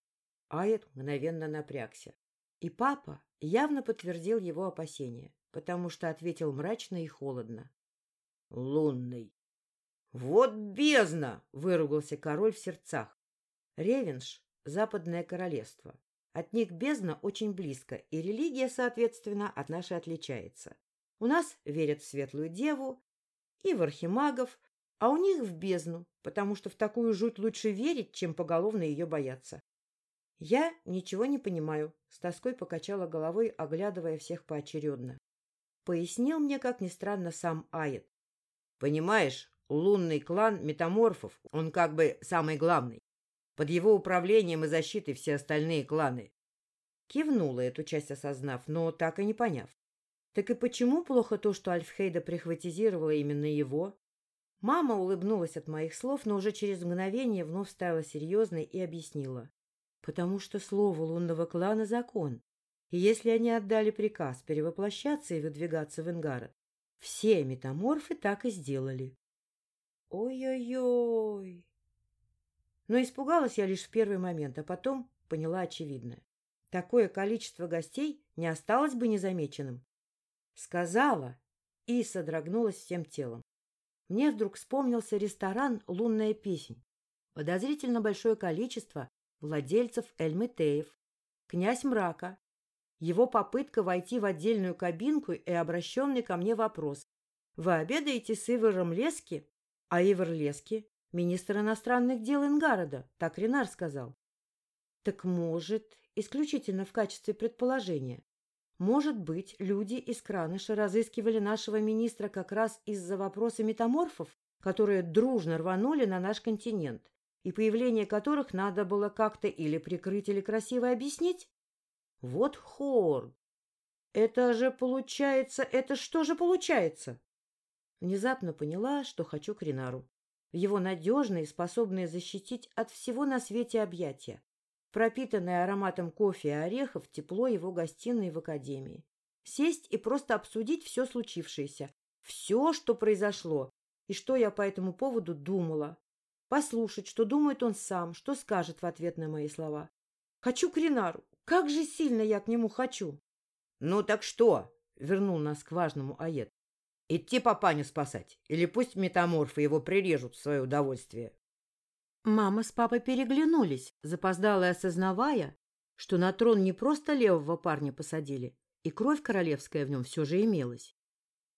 Айет мгновенно напрягся. И папа явно подтвердил его опасения, потому что ответил мрачно и холодно. — Лунный. — Вот бездна! — выругался король в сердцах. Ревенш — западное королевство. От них бездна очень близко, и религия, соответственно, от нашей отличается. У нас верят в светлую деву и в архимагов, а у них в бездну, потому что в такую жуть лучше верить, чем поголовно ее бояться. Я ничего не понимаю, с тоской покачала головой, оглядывая всех поочередно. Пояснил мне, как ни странно, сам Айет. Понимаешь, лунный клан метаморфов, он как бы самый главный. Под его управлением и защитой все остальные кланы. Кивнула эту часть осознав, но так и не поняв. Так и почему плохо то, что Альфхейда прихватизировала именно его? Мама улыбнулась от моих слов, но уже через мгновение вновь стала серьезной и объяснила потому что слово лунного клана — закон. И если они отдали приказ перевоплощаться и выдвигаться в Ингарот, все метаморфы так и сделали. Ой-ой-ой! Но испугалась я лишь в первый момент, а потом поняла очевидное. Такое количество гостей не осталось бы незамеченным. Сказала и содрогнулась всем телом. мне вдруг вспомнился ресторан «Лунная песнь». Подозрительно большое количество владельцев Эльмитеев, князь мрака, его попытка войти в отдельную кабинку и обращенный ко мне вопрос. «Вы обедаете с Ивором Лески?» «А Ивар Лески — министр иностранных дел Ингорода», — так Ренар сказал. «Так может, исключительно в качестве предположения, может быть, люди из Краныша разыскивали нашего министра как раз из-за вопроса метаморфов, которые дружно рванули на наш континент, и появление которых надо было как-то или прикрыть, или красиво объяснить? Вот хор! Это же получается... Это что же получается? Внезапно поняла, что хочу к Ринару. В его надежные, способные защитить от всего на свете объятия пропитанное ароматом кофе и орехов, тепло его гостиной в академии. Сесть и просто обсудить все случившееся, все, что произошло, и что я по этому поводу думала. Послушать, что думает он сам, что скажет в ответ на мои слова. Хочу к Ринару. Как же сильно я к нему хочу. — Ну так что? — вернул нас к важному Аед. — Идти папаню спасать? Или пусть метаморфы его прирежут в свое удовольствие? Мама с папой переглянулись, запоздало осознавая, что на трон не просто левого парня посадили, и кровь королевская в нем все же имелась.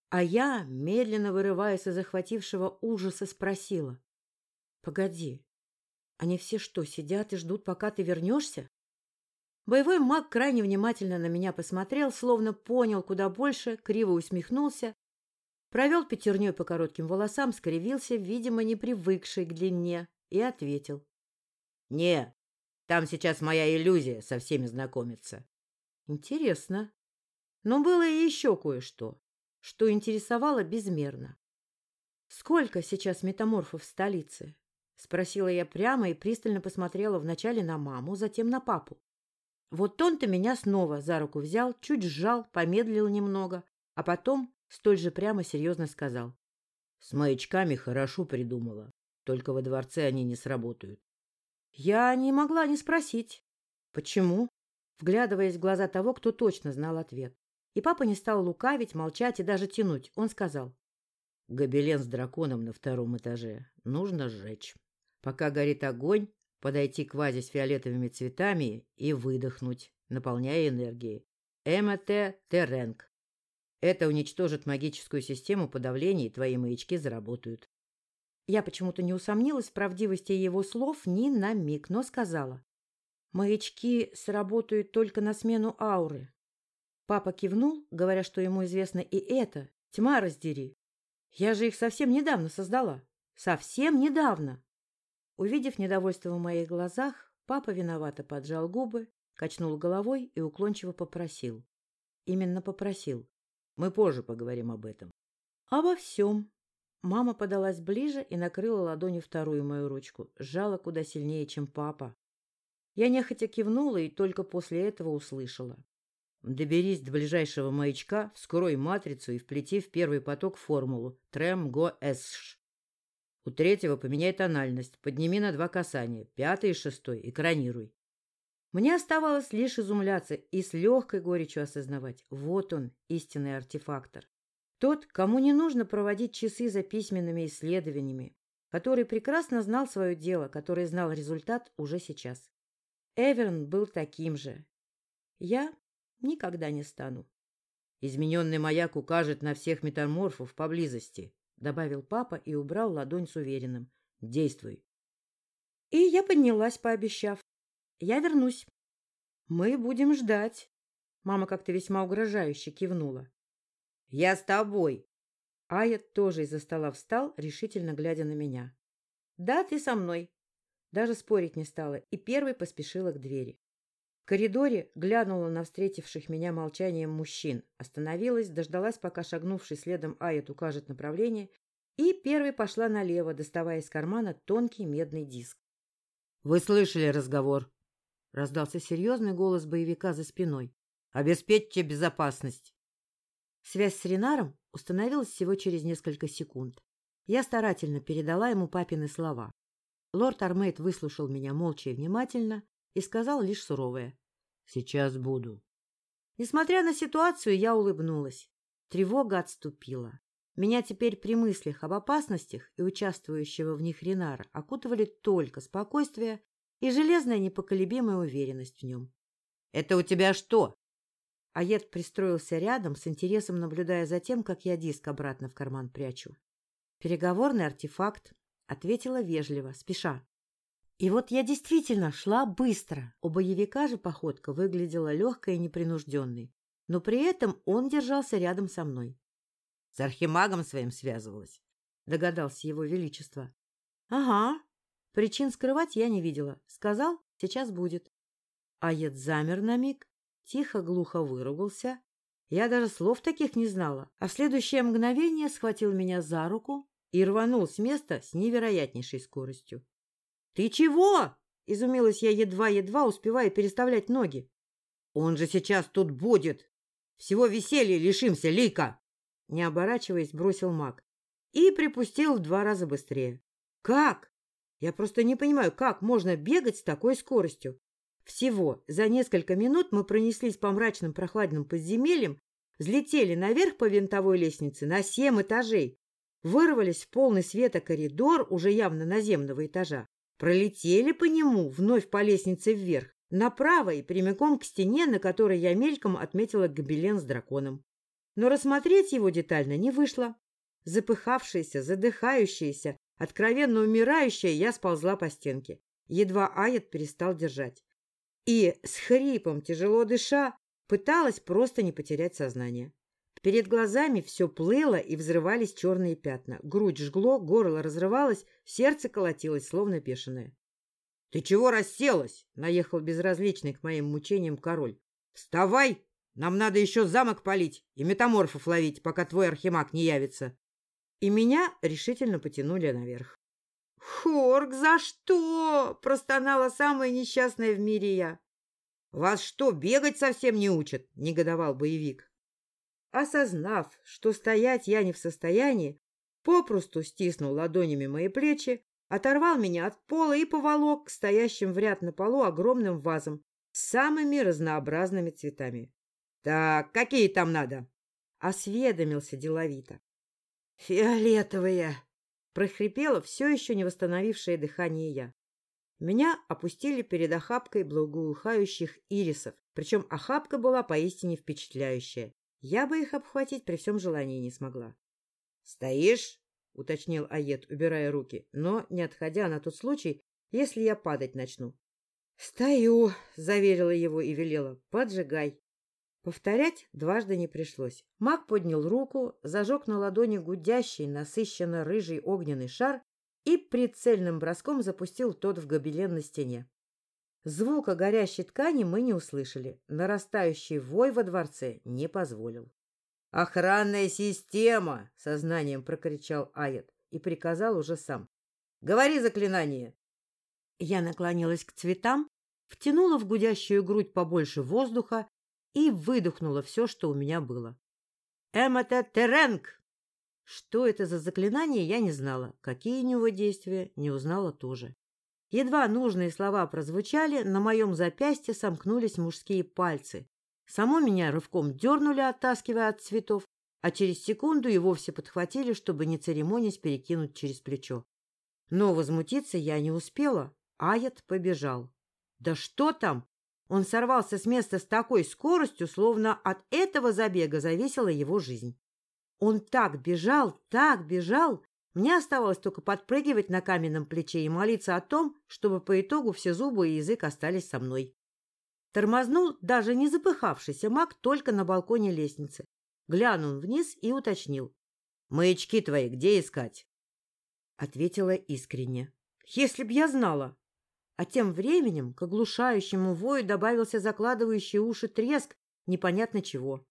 А я, медленно вырываясь из захватившего ужаса, спросила. — Погоди, они все что, сидят и ждут, пока ты вернешься? Боевой маг крайне внимательно на меня посмотрел, словно понял куда больше, криво усмехнулся, провел пятерней по коротким волосам, скривился, видимо, не привыкший к длине, и ответил. — Не, там сейчас моя иллюзия со всеми знакомиться. — Интересно. Но было и еще кое-что, что интересовало безмерно. — Сколько сейчас метаморфов в столице? — спросила я прямо и пристально посмотрела вначале на маму, затем на папу. Вот он-то меня снова за руку взял, чуть сжал, помедлил немного, а потом столь же прямо серьезно сказал. — С маячками хорошо придумала. Только во дворце они не сработают. Я не могла не спросить. Почему? Вглядываясь в глаза того, кто точно знал ответ. И папа не стал лукавить, молчать и даже тянуть. Он сказал. Гобелен с драконом на втором этаже. Нужно сжечь. Пока горит огонь, подойти к вазе с фиолетовыми цветами и выдохнуть, наполняя энергией. МТ Теренг. Это уничтожит магическую систему подавления, и твои маячки заработают. Я почему-то не усомнилась в правдивости его слов ни на миг, но сказала. Маячки сработают только на смену ауры. Папа кивнул, говоря, что ему известно и это. Тьма раздери. Я же их совсем недавно создала. Совсем недавно. Увидев недовольство в моих глазах, папа виновато поджал губы, качнул головой и уклончиво попросил. Именно попросил. Мы позже поговорим об этом. Обо всем, Мама подалась ближе и накрыла ладонью вторую мою ручку, сжала куда сильнее, чем папа. Я нехотя кивнула и только после этого услышала. Доберись до ближайшего маячка, вскрой матрицу и вплети в первый поток формулу «Трем-го-эсш». У третьего поменяй тональность, подними на два касания, пятый и шестой экранируй. Мне оставалось лишь изумляться и с легкой горечью осознавать. Вот он, истинный артефактор. Тот, кому не нужно проводить часы за письменными исследованиями, который прекрасно знал свое дело, который знал результат уже сейчас. Эверн был таким же. Я никогда не стану. «Измененный маяк укажет на всех метаморфов поблизости», — добавил папа и убрал ладонь с уверенным. «Действуй». И я поднялась, пообещав. «Я вернусь. Мы будем ждать». Мама как-то весьма угрожающе кивнула. Я с тобой. Аят тоже из-за стола встал, решительно глядя на меня. Да, ты со мной. Даже спорить не стала и первой поспешила к двери. В коридоре глянула на встретивших меня молчанием мужчин, остановилась, дождалась, пока шагнувший следом Аят укажет направление, и первой пошла налево, доставая из кармана тонкий медный диск. — Вы слышали разговор? — раздался серьезный голос боевика за спиной. — Обеспечьте безопасность. Связь с Ренаром установилась всего через несколько секунд. Я старательно передала ему папины слова. Лорд Армейд выслушал меня молча и внимательно и сказал лишь суровое. — Сейчас буду. Несмотря на ситуацию, я улыбнулась. Тревога отступила. Меня теперь при мыслях об опасностях и участвующего в них Ренара окутывали только спокойствие и железная непоколебимая уверенность в нем. — Это у тебя что? Аед пристроился рядом, с интересом наблюдая за тем, как я диск обратно в карман прячу. «Переговорный артефакт», — ответила вежливо, спеша. И вот я действительно шла быстро. У боевика же походка выглядела легкой и непринужденной. Но при этом он держался рядом со мной. — С архимагом своим связывалась, — догадался его величество. — Ага. Причин скрывать я не видела. Сказал, сейчас будет. Аед замер на миг, тихо-глухо выругался. Я даже слов таких не знала, а в следующее мгновение схватил меня за руку и рванул с места с невероятнейшей скоростью. — Ты чего? — изумилась я едва-едва, успевая переставлять ноги. — Он же сейчас тут будет! Всего веселья лишимся, Лика! Не оборачиваясь, бросил маг и припустил в два раза быстрее. — Как? Я просто не понимаю, как можно бегать с такой скоростью. Всего за несколько минут мы пронеслись по мрачным прохладным подземельям, взлетели наверх по винтовой лестнице на семь этажей, вырвались в полный света коридор уже явно наземного этажа, пролетели по нему вновь по лестнице вверх, направо и прямиком к стене, на которой я мельком отметила гобелен с драконом. Но рассмотреть его детально не вышло. Запыхавшаяся, задыхающаяся, откровенно умирающая, я сползла по стенке. Едва Аят перестал держать и с хрипом, тяжело дыша, пыталась просто не потерять сознание. Перед глазами все плыло и взрывались черные пятна. Грудь жгло, горло разрывалось, сердце колотилось, словно бешеное. — Ты чего расселась? — наехал безразличный к моим мучениям король. — Вставай! Нам надо еще замок полить и метаморфов ловить, пока твой архимаг не явится. И меня решительно потянули наверх. «Хорк, за что?» — простонала самая несчастная в мире я. «Вас что, бегать совсем не учат?» — негодовал боевик. Осознав, что стоять я не в состоянии, попросту стиснул ладонями мои плечи, оторвал меня от пола и поволок к стоящим в ряд на полу огромным вазам с самыми разнообразными цветами. — Так, какие там надо? — осведомился деловито. — Фиолетовые! прохрипела все еще не восстановившее дыхание я. Меня опустили перед охапкой благоухающих ирисов, причем охапка была поистине впечатляющая. Я бы их обхватить при всем желании не смогла. — Стоишь? — уточнил Аед, убирая руки, но не отходя на тот случай, если я падать начну. — Стою, — заверила его и велела, — поджигай. Повторять дважды не пришлось. Маг поднял руку, зажег на ладони гудящий, насыщенно рыжий огненный шар и прицельным броском запустил тот в гобелен на стене. Звука горящей ткани мы не услышали. Нарастающий вой во дворце не позволил. «Охранная система!» — сознанием прокричал Аят и приказал уже сам. «Говори заклинание!» Я наклонилась к цветам, втянула в гудящую грудь побольше воздуха и выдохнула все, что у меня было. «Эмете Теренг!» Что это за заклинание, я не знала. Какие у него действия, не узнала тоже. Едва нужные слова прозвучали, на моем запястье сомкнулись мужские пальцы. Само меня рывком дернули, оттаскивая от цветов, а через секунду и вовсе подхватили, чтобы не церемонясь перекинуть через плечо. Но возмутиться я не успела. Аят побежал. Да что там? Он сорвался с места с такой скоростью, словно от этого забега зависела его жизнь. Он так бежал, так бежал. Мне оставалось только подпрыгивать на каменном плече и молиться о том, чтобы по итогу все зубы и язык остались со мной. Тормознул даже не запыхавшийся маг только на балконе лестницы. Глянул вниз и уточнил. — Маячки твои где искать? Ответила искренне. — Если б я знала. А тем временем к оглушающему вою добавился закладывающий уши треск непонятно чего.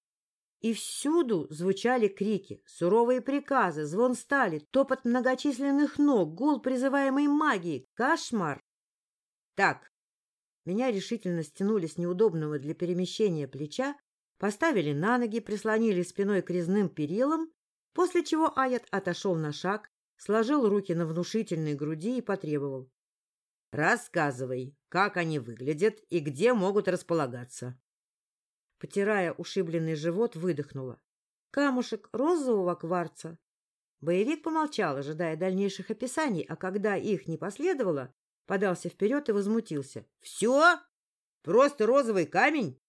И всюду звучали крики, суровые приказы, звон стали, топот многочисленных ног, гул призываемой магии. Кошмар! Так, меня решительно стянули с неудобного для перемещения плеча, поставили на ноги, прислонили спиной к резным перилам, после чего Аят отошел на шаг, сложил руки на внушительной груди и потребовал. Рассказывай, как они выглядят и где могут располагаться. Потирая ушибленный живот, выдохнула. Камушек розового кварца, Боевик помолчал, ожидая дальнейших описаний, а когда их не последовало, подался вперед и возмутился. — Все? Просто розовый камень?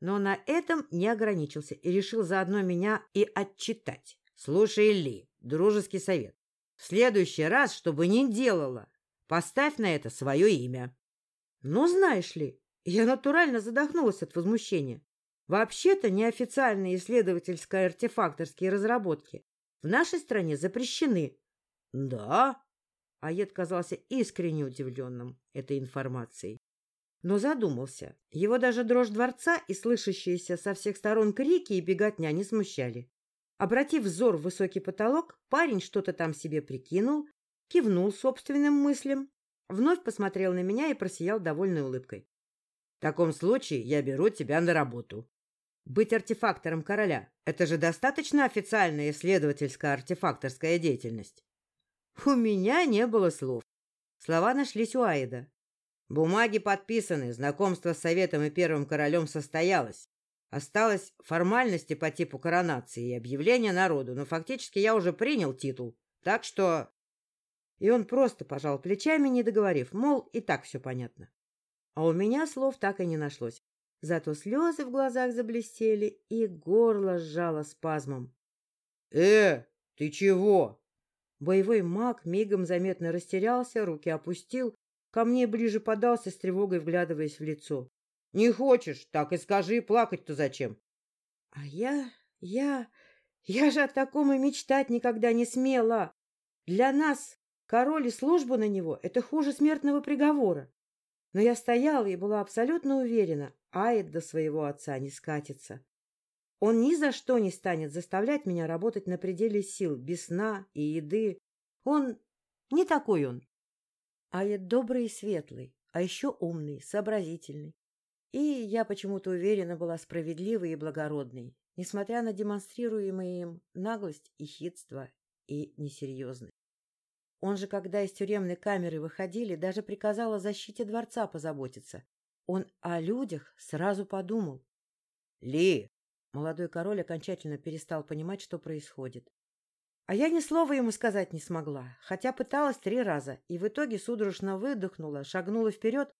Но на этом не ограничился и решил заодно меня и отчитать. — Слушай, Ли, дружеский совет. В следующий раз, чтобы не делала, поставь на это свое имя. Ну, знаешь ли, я натурально задохнулась от возмущения. Вообще-то неофициальные исследовательско-артефакторские разработки в нашей стране запрещены. — Да? Аед казался искренне удивленным этой информацией. Но задумался. Его даже дрожь дворца и слышащиеся со всех сторон крики и беготня не смущали. Обратив взор в высокий потолок, парень что-то там себе прикинул, кивнул собственным мыслям, вновь посмотрел на меня и просиял довольной улыбкой. — В таком случае я беру тебя на работу. Быть артефактором короля — это же достаточно официальная исследовательская артефакторская деятельность. У меня не было слов. Слова нашлись у Аида. Бумаги подписаны, знакомство с Советом и Первым Королем состоялось. Осталось формальности по типу коронации и объявления народу, но фактически я уже принял титул. Так что... И он просто пожал плечами, не договорив, мол, и так все понятно. А у меня слов так и не нашлось. Зато слезы в глазах заблестели, и горло сжало спазмом. — Э, ты чего? Боевой маг мигом заметно растерялся, руки опустил, ко мне ближе подался с тревогой, вглядываясь в лицо. Не хочешь, так и скажи, плакать-то зачем? А я... я... я же о таком и мечтать никогда не смела. Для нас, король и служба на него — это хуже смертного приговора. Но я стояла и была абсолютно уверена, Аид до своего отца не скатится. Он ни за что не станет заставлять меня работать на пределе сил, без сна и еды. Он... не такой он. Аид добрый и светлый, а еще умный, сообразительный. И я почему-то уверена была справедливой и благородной, несмотря на демонстрируемые им наглость и хитство и несерьезность. Он же, когда из тюремной камеры выходили, даже приказал о защите дворца позаботиться. Он о людях сразу подумал. — Ли! Молодой король окончательно перестал понимать, что происходит. А я ни слова ему сказать не смогла, хотя пыталась три раза, и в итоге судорожно выдохнула, шагнула вперед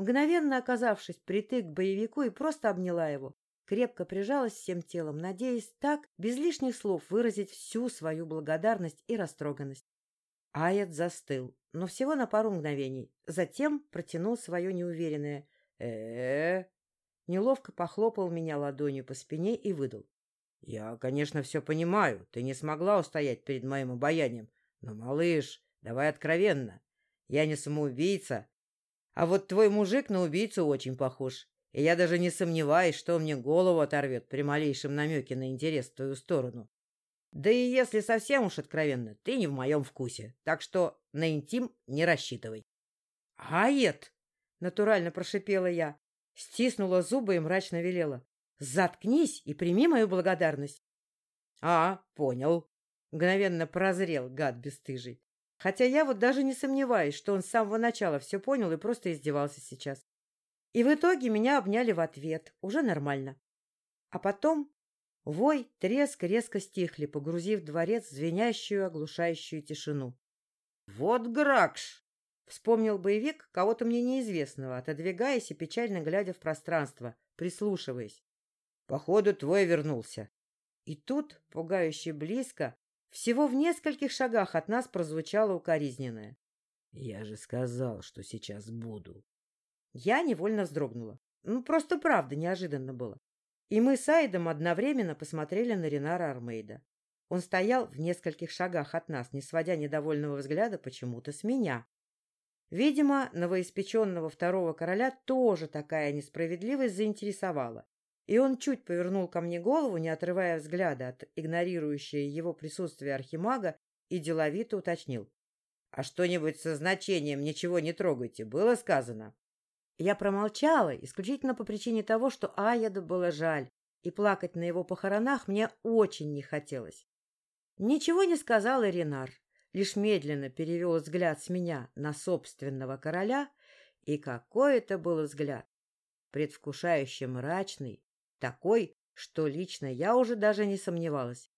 Мгновенно оказавшись притык к боевику и просто обняла его, крепко прижалась всем телом, надеясь так, без лишних слов, выразить всю свою благодарность и растроганность. Аят застыл, но всего на пару мгновений. Затем протянул свое неуверенное э, -э, Неловко похлопал меня ладонью по спине и выдал. — Я, конечно, все понимаю. Ты не смогла устоять перед моим обаянием. Но, малыш, давай откровенно. Я не самоубийца, а вот твой мужик на убийцу очень похож. И я даже не сомневаюсь, что он мне голову оторвет при малейшем намеке на интерес в твою сторону. Да и если совсем уж откровенно, ты не в моем вкусе. Так что на интим не рассчитывай. — Аед! — натурально прошипела я. Стиснула зубы и мрачно велела. — Заткнись и прими мою благодарность. — А, понял. Мгновенно прозрел гад бесстыжий. Хотя я вот даже не сомневаюсь, что он с самого начала все понял и просто издевался сейчас. И в итоге меня обняли в ответ. Уже нормально. А потом вой, треск резко стихли, погрузив дворец в звенящую, оглушающую тишину. «Вот Гракш!» — вспомнил боевик кого-то мне неизвестного, отодвигаясь и печально глядя в пространство, прислушиваясь. «Походу, твой вернулся». И тут, пугающе близко, всего в нескольких шагах от нас прозвучало укоризненное. — Я же сказал, что сейчас буду. Я невольно вздрогнула. Ну, просто правда неожиданно было. И мы с Айдом одновременно посмотрели на Ренара Армейда. Он стоял в нескольких шагах от нас, не сводя недовольного взгляда почему-то с меня. Видимо, новоиспеченного второго короля тоже такая несправедливость заинтересовала. И он чуть повернул ко мне голову, не отрывая взгляда от игнорирующей его присутствия архимага, и деловито уточнил. — А что-нибудь со значением «ничего не трогайте» было сказано? Я промолчала исключительно по причине того, что Аяду было жаль, и плакать на его похоронах мне очень не хотелось. Ничего не сказал Иринар, лишь медленно перевел взгляд с меня на собственного короля, и какой это был взгляд! Предвкушающе мрачный, такой, что лично я уже даже не сомневалась.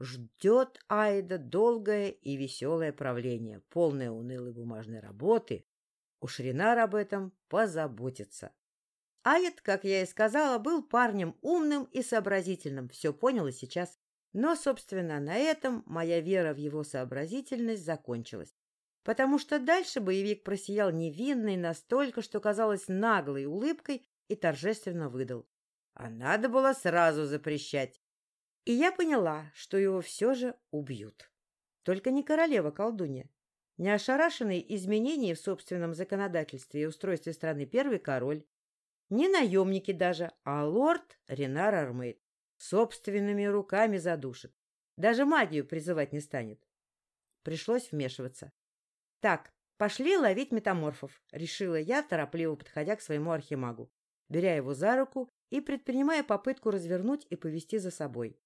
ждет Айда долгое и веселое правление, полное унылой бумажной работы. Уж Ренар об этом позаботится. Айд, как я и сказала, был парнем умным и сообразительным, все понял и сейчас. Но, собственно, на этом моя вера в его сообразительность закончилась. Потому что дальше боевик просиял невинной настолько, что казалось наглой улыбкой и торжественно выдал. А надо было сразу запрещать. И я поняла, что его все же убьют. Только не королева-колдунья. Не ошарашенный изменений в собственном законодательстве и устройстве страны первый король. Не наемники даже, а лорд Ренар Армейд. Собственными руками задушит. Даже магию призывать не станет. Пришлось вмешиваться. Так, пошли ловить метаморфов, решила я, торопливо подходя к своему архимагу, беря его за руку и предпринимая попытку развернуть и повести за собой.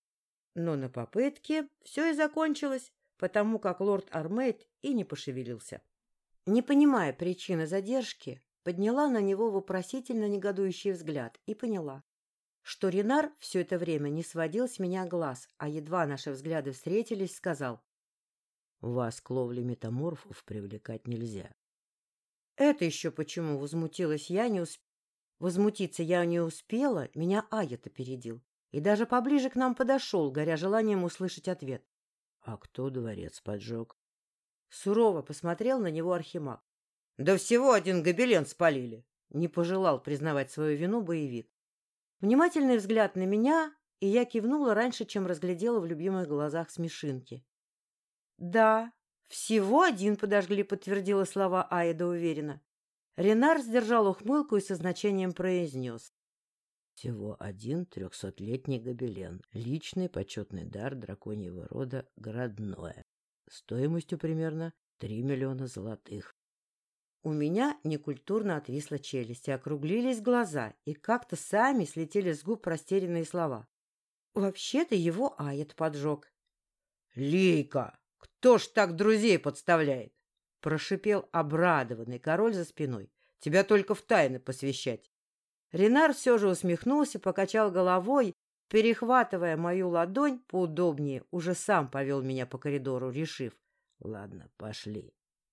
Но на попытке все и закончилось, потому как лорд Армейд и не пошевелился. Не понимая причины задержки, подняла на него вопросительно негодующий взгляд и поняла, что Ренар все это время не сводил с меня глаз, а едва наши взгляды встретились, сказал «Вас к ловле метаморфов привлекать нельзя». «Это еще почему?» — возмутилась я, не усп... Возмутиться я не успела, меня Аят опередил и даже поближе к нам подошел, горя желанием услышать ответ. «А кто дворец поджег?» Сурово посмотрел на него Архимаг. «Да всего один гобелен спалили!» Не пожелал признавать свою вину боевик. Внимательный взгляд на меня, и я кивнула раньше, чем разглядела в любимых глазах смешинки. «Да, всего один подожгли», — подтвердила слова Аида уверенно. Ренар сдержал ухмылку и со значением произнес. Всего один трехсотлетний гобелен, личный почетный дар драконьего рода городное, стоимостью примерно три миллиона золотых. У меня некультурно отвисла челюсть, и округлились глаза, и как-то сами слетели с губ растерянные слова. Вообще-то его Ает поджег. — Лейка, кто ж так друзей подставляет? — прошипел обрадованный король за спиной. — Тебя только в тайны посвящать. Ренар все же усмехнулся, покачал головой, перехватывая мою ладонь поудобнее, уже сам повел меня по коридору, решив. — Ладно, пошли.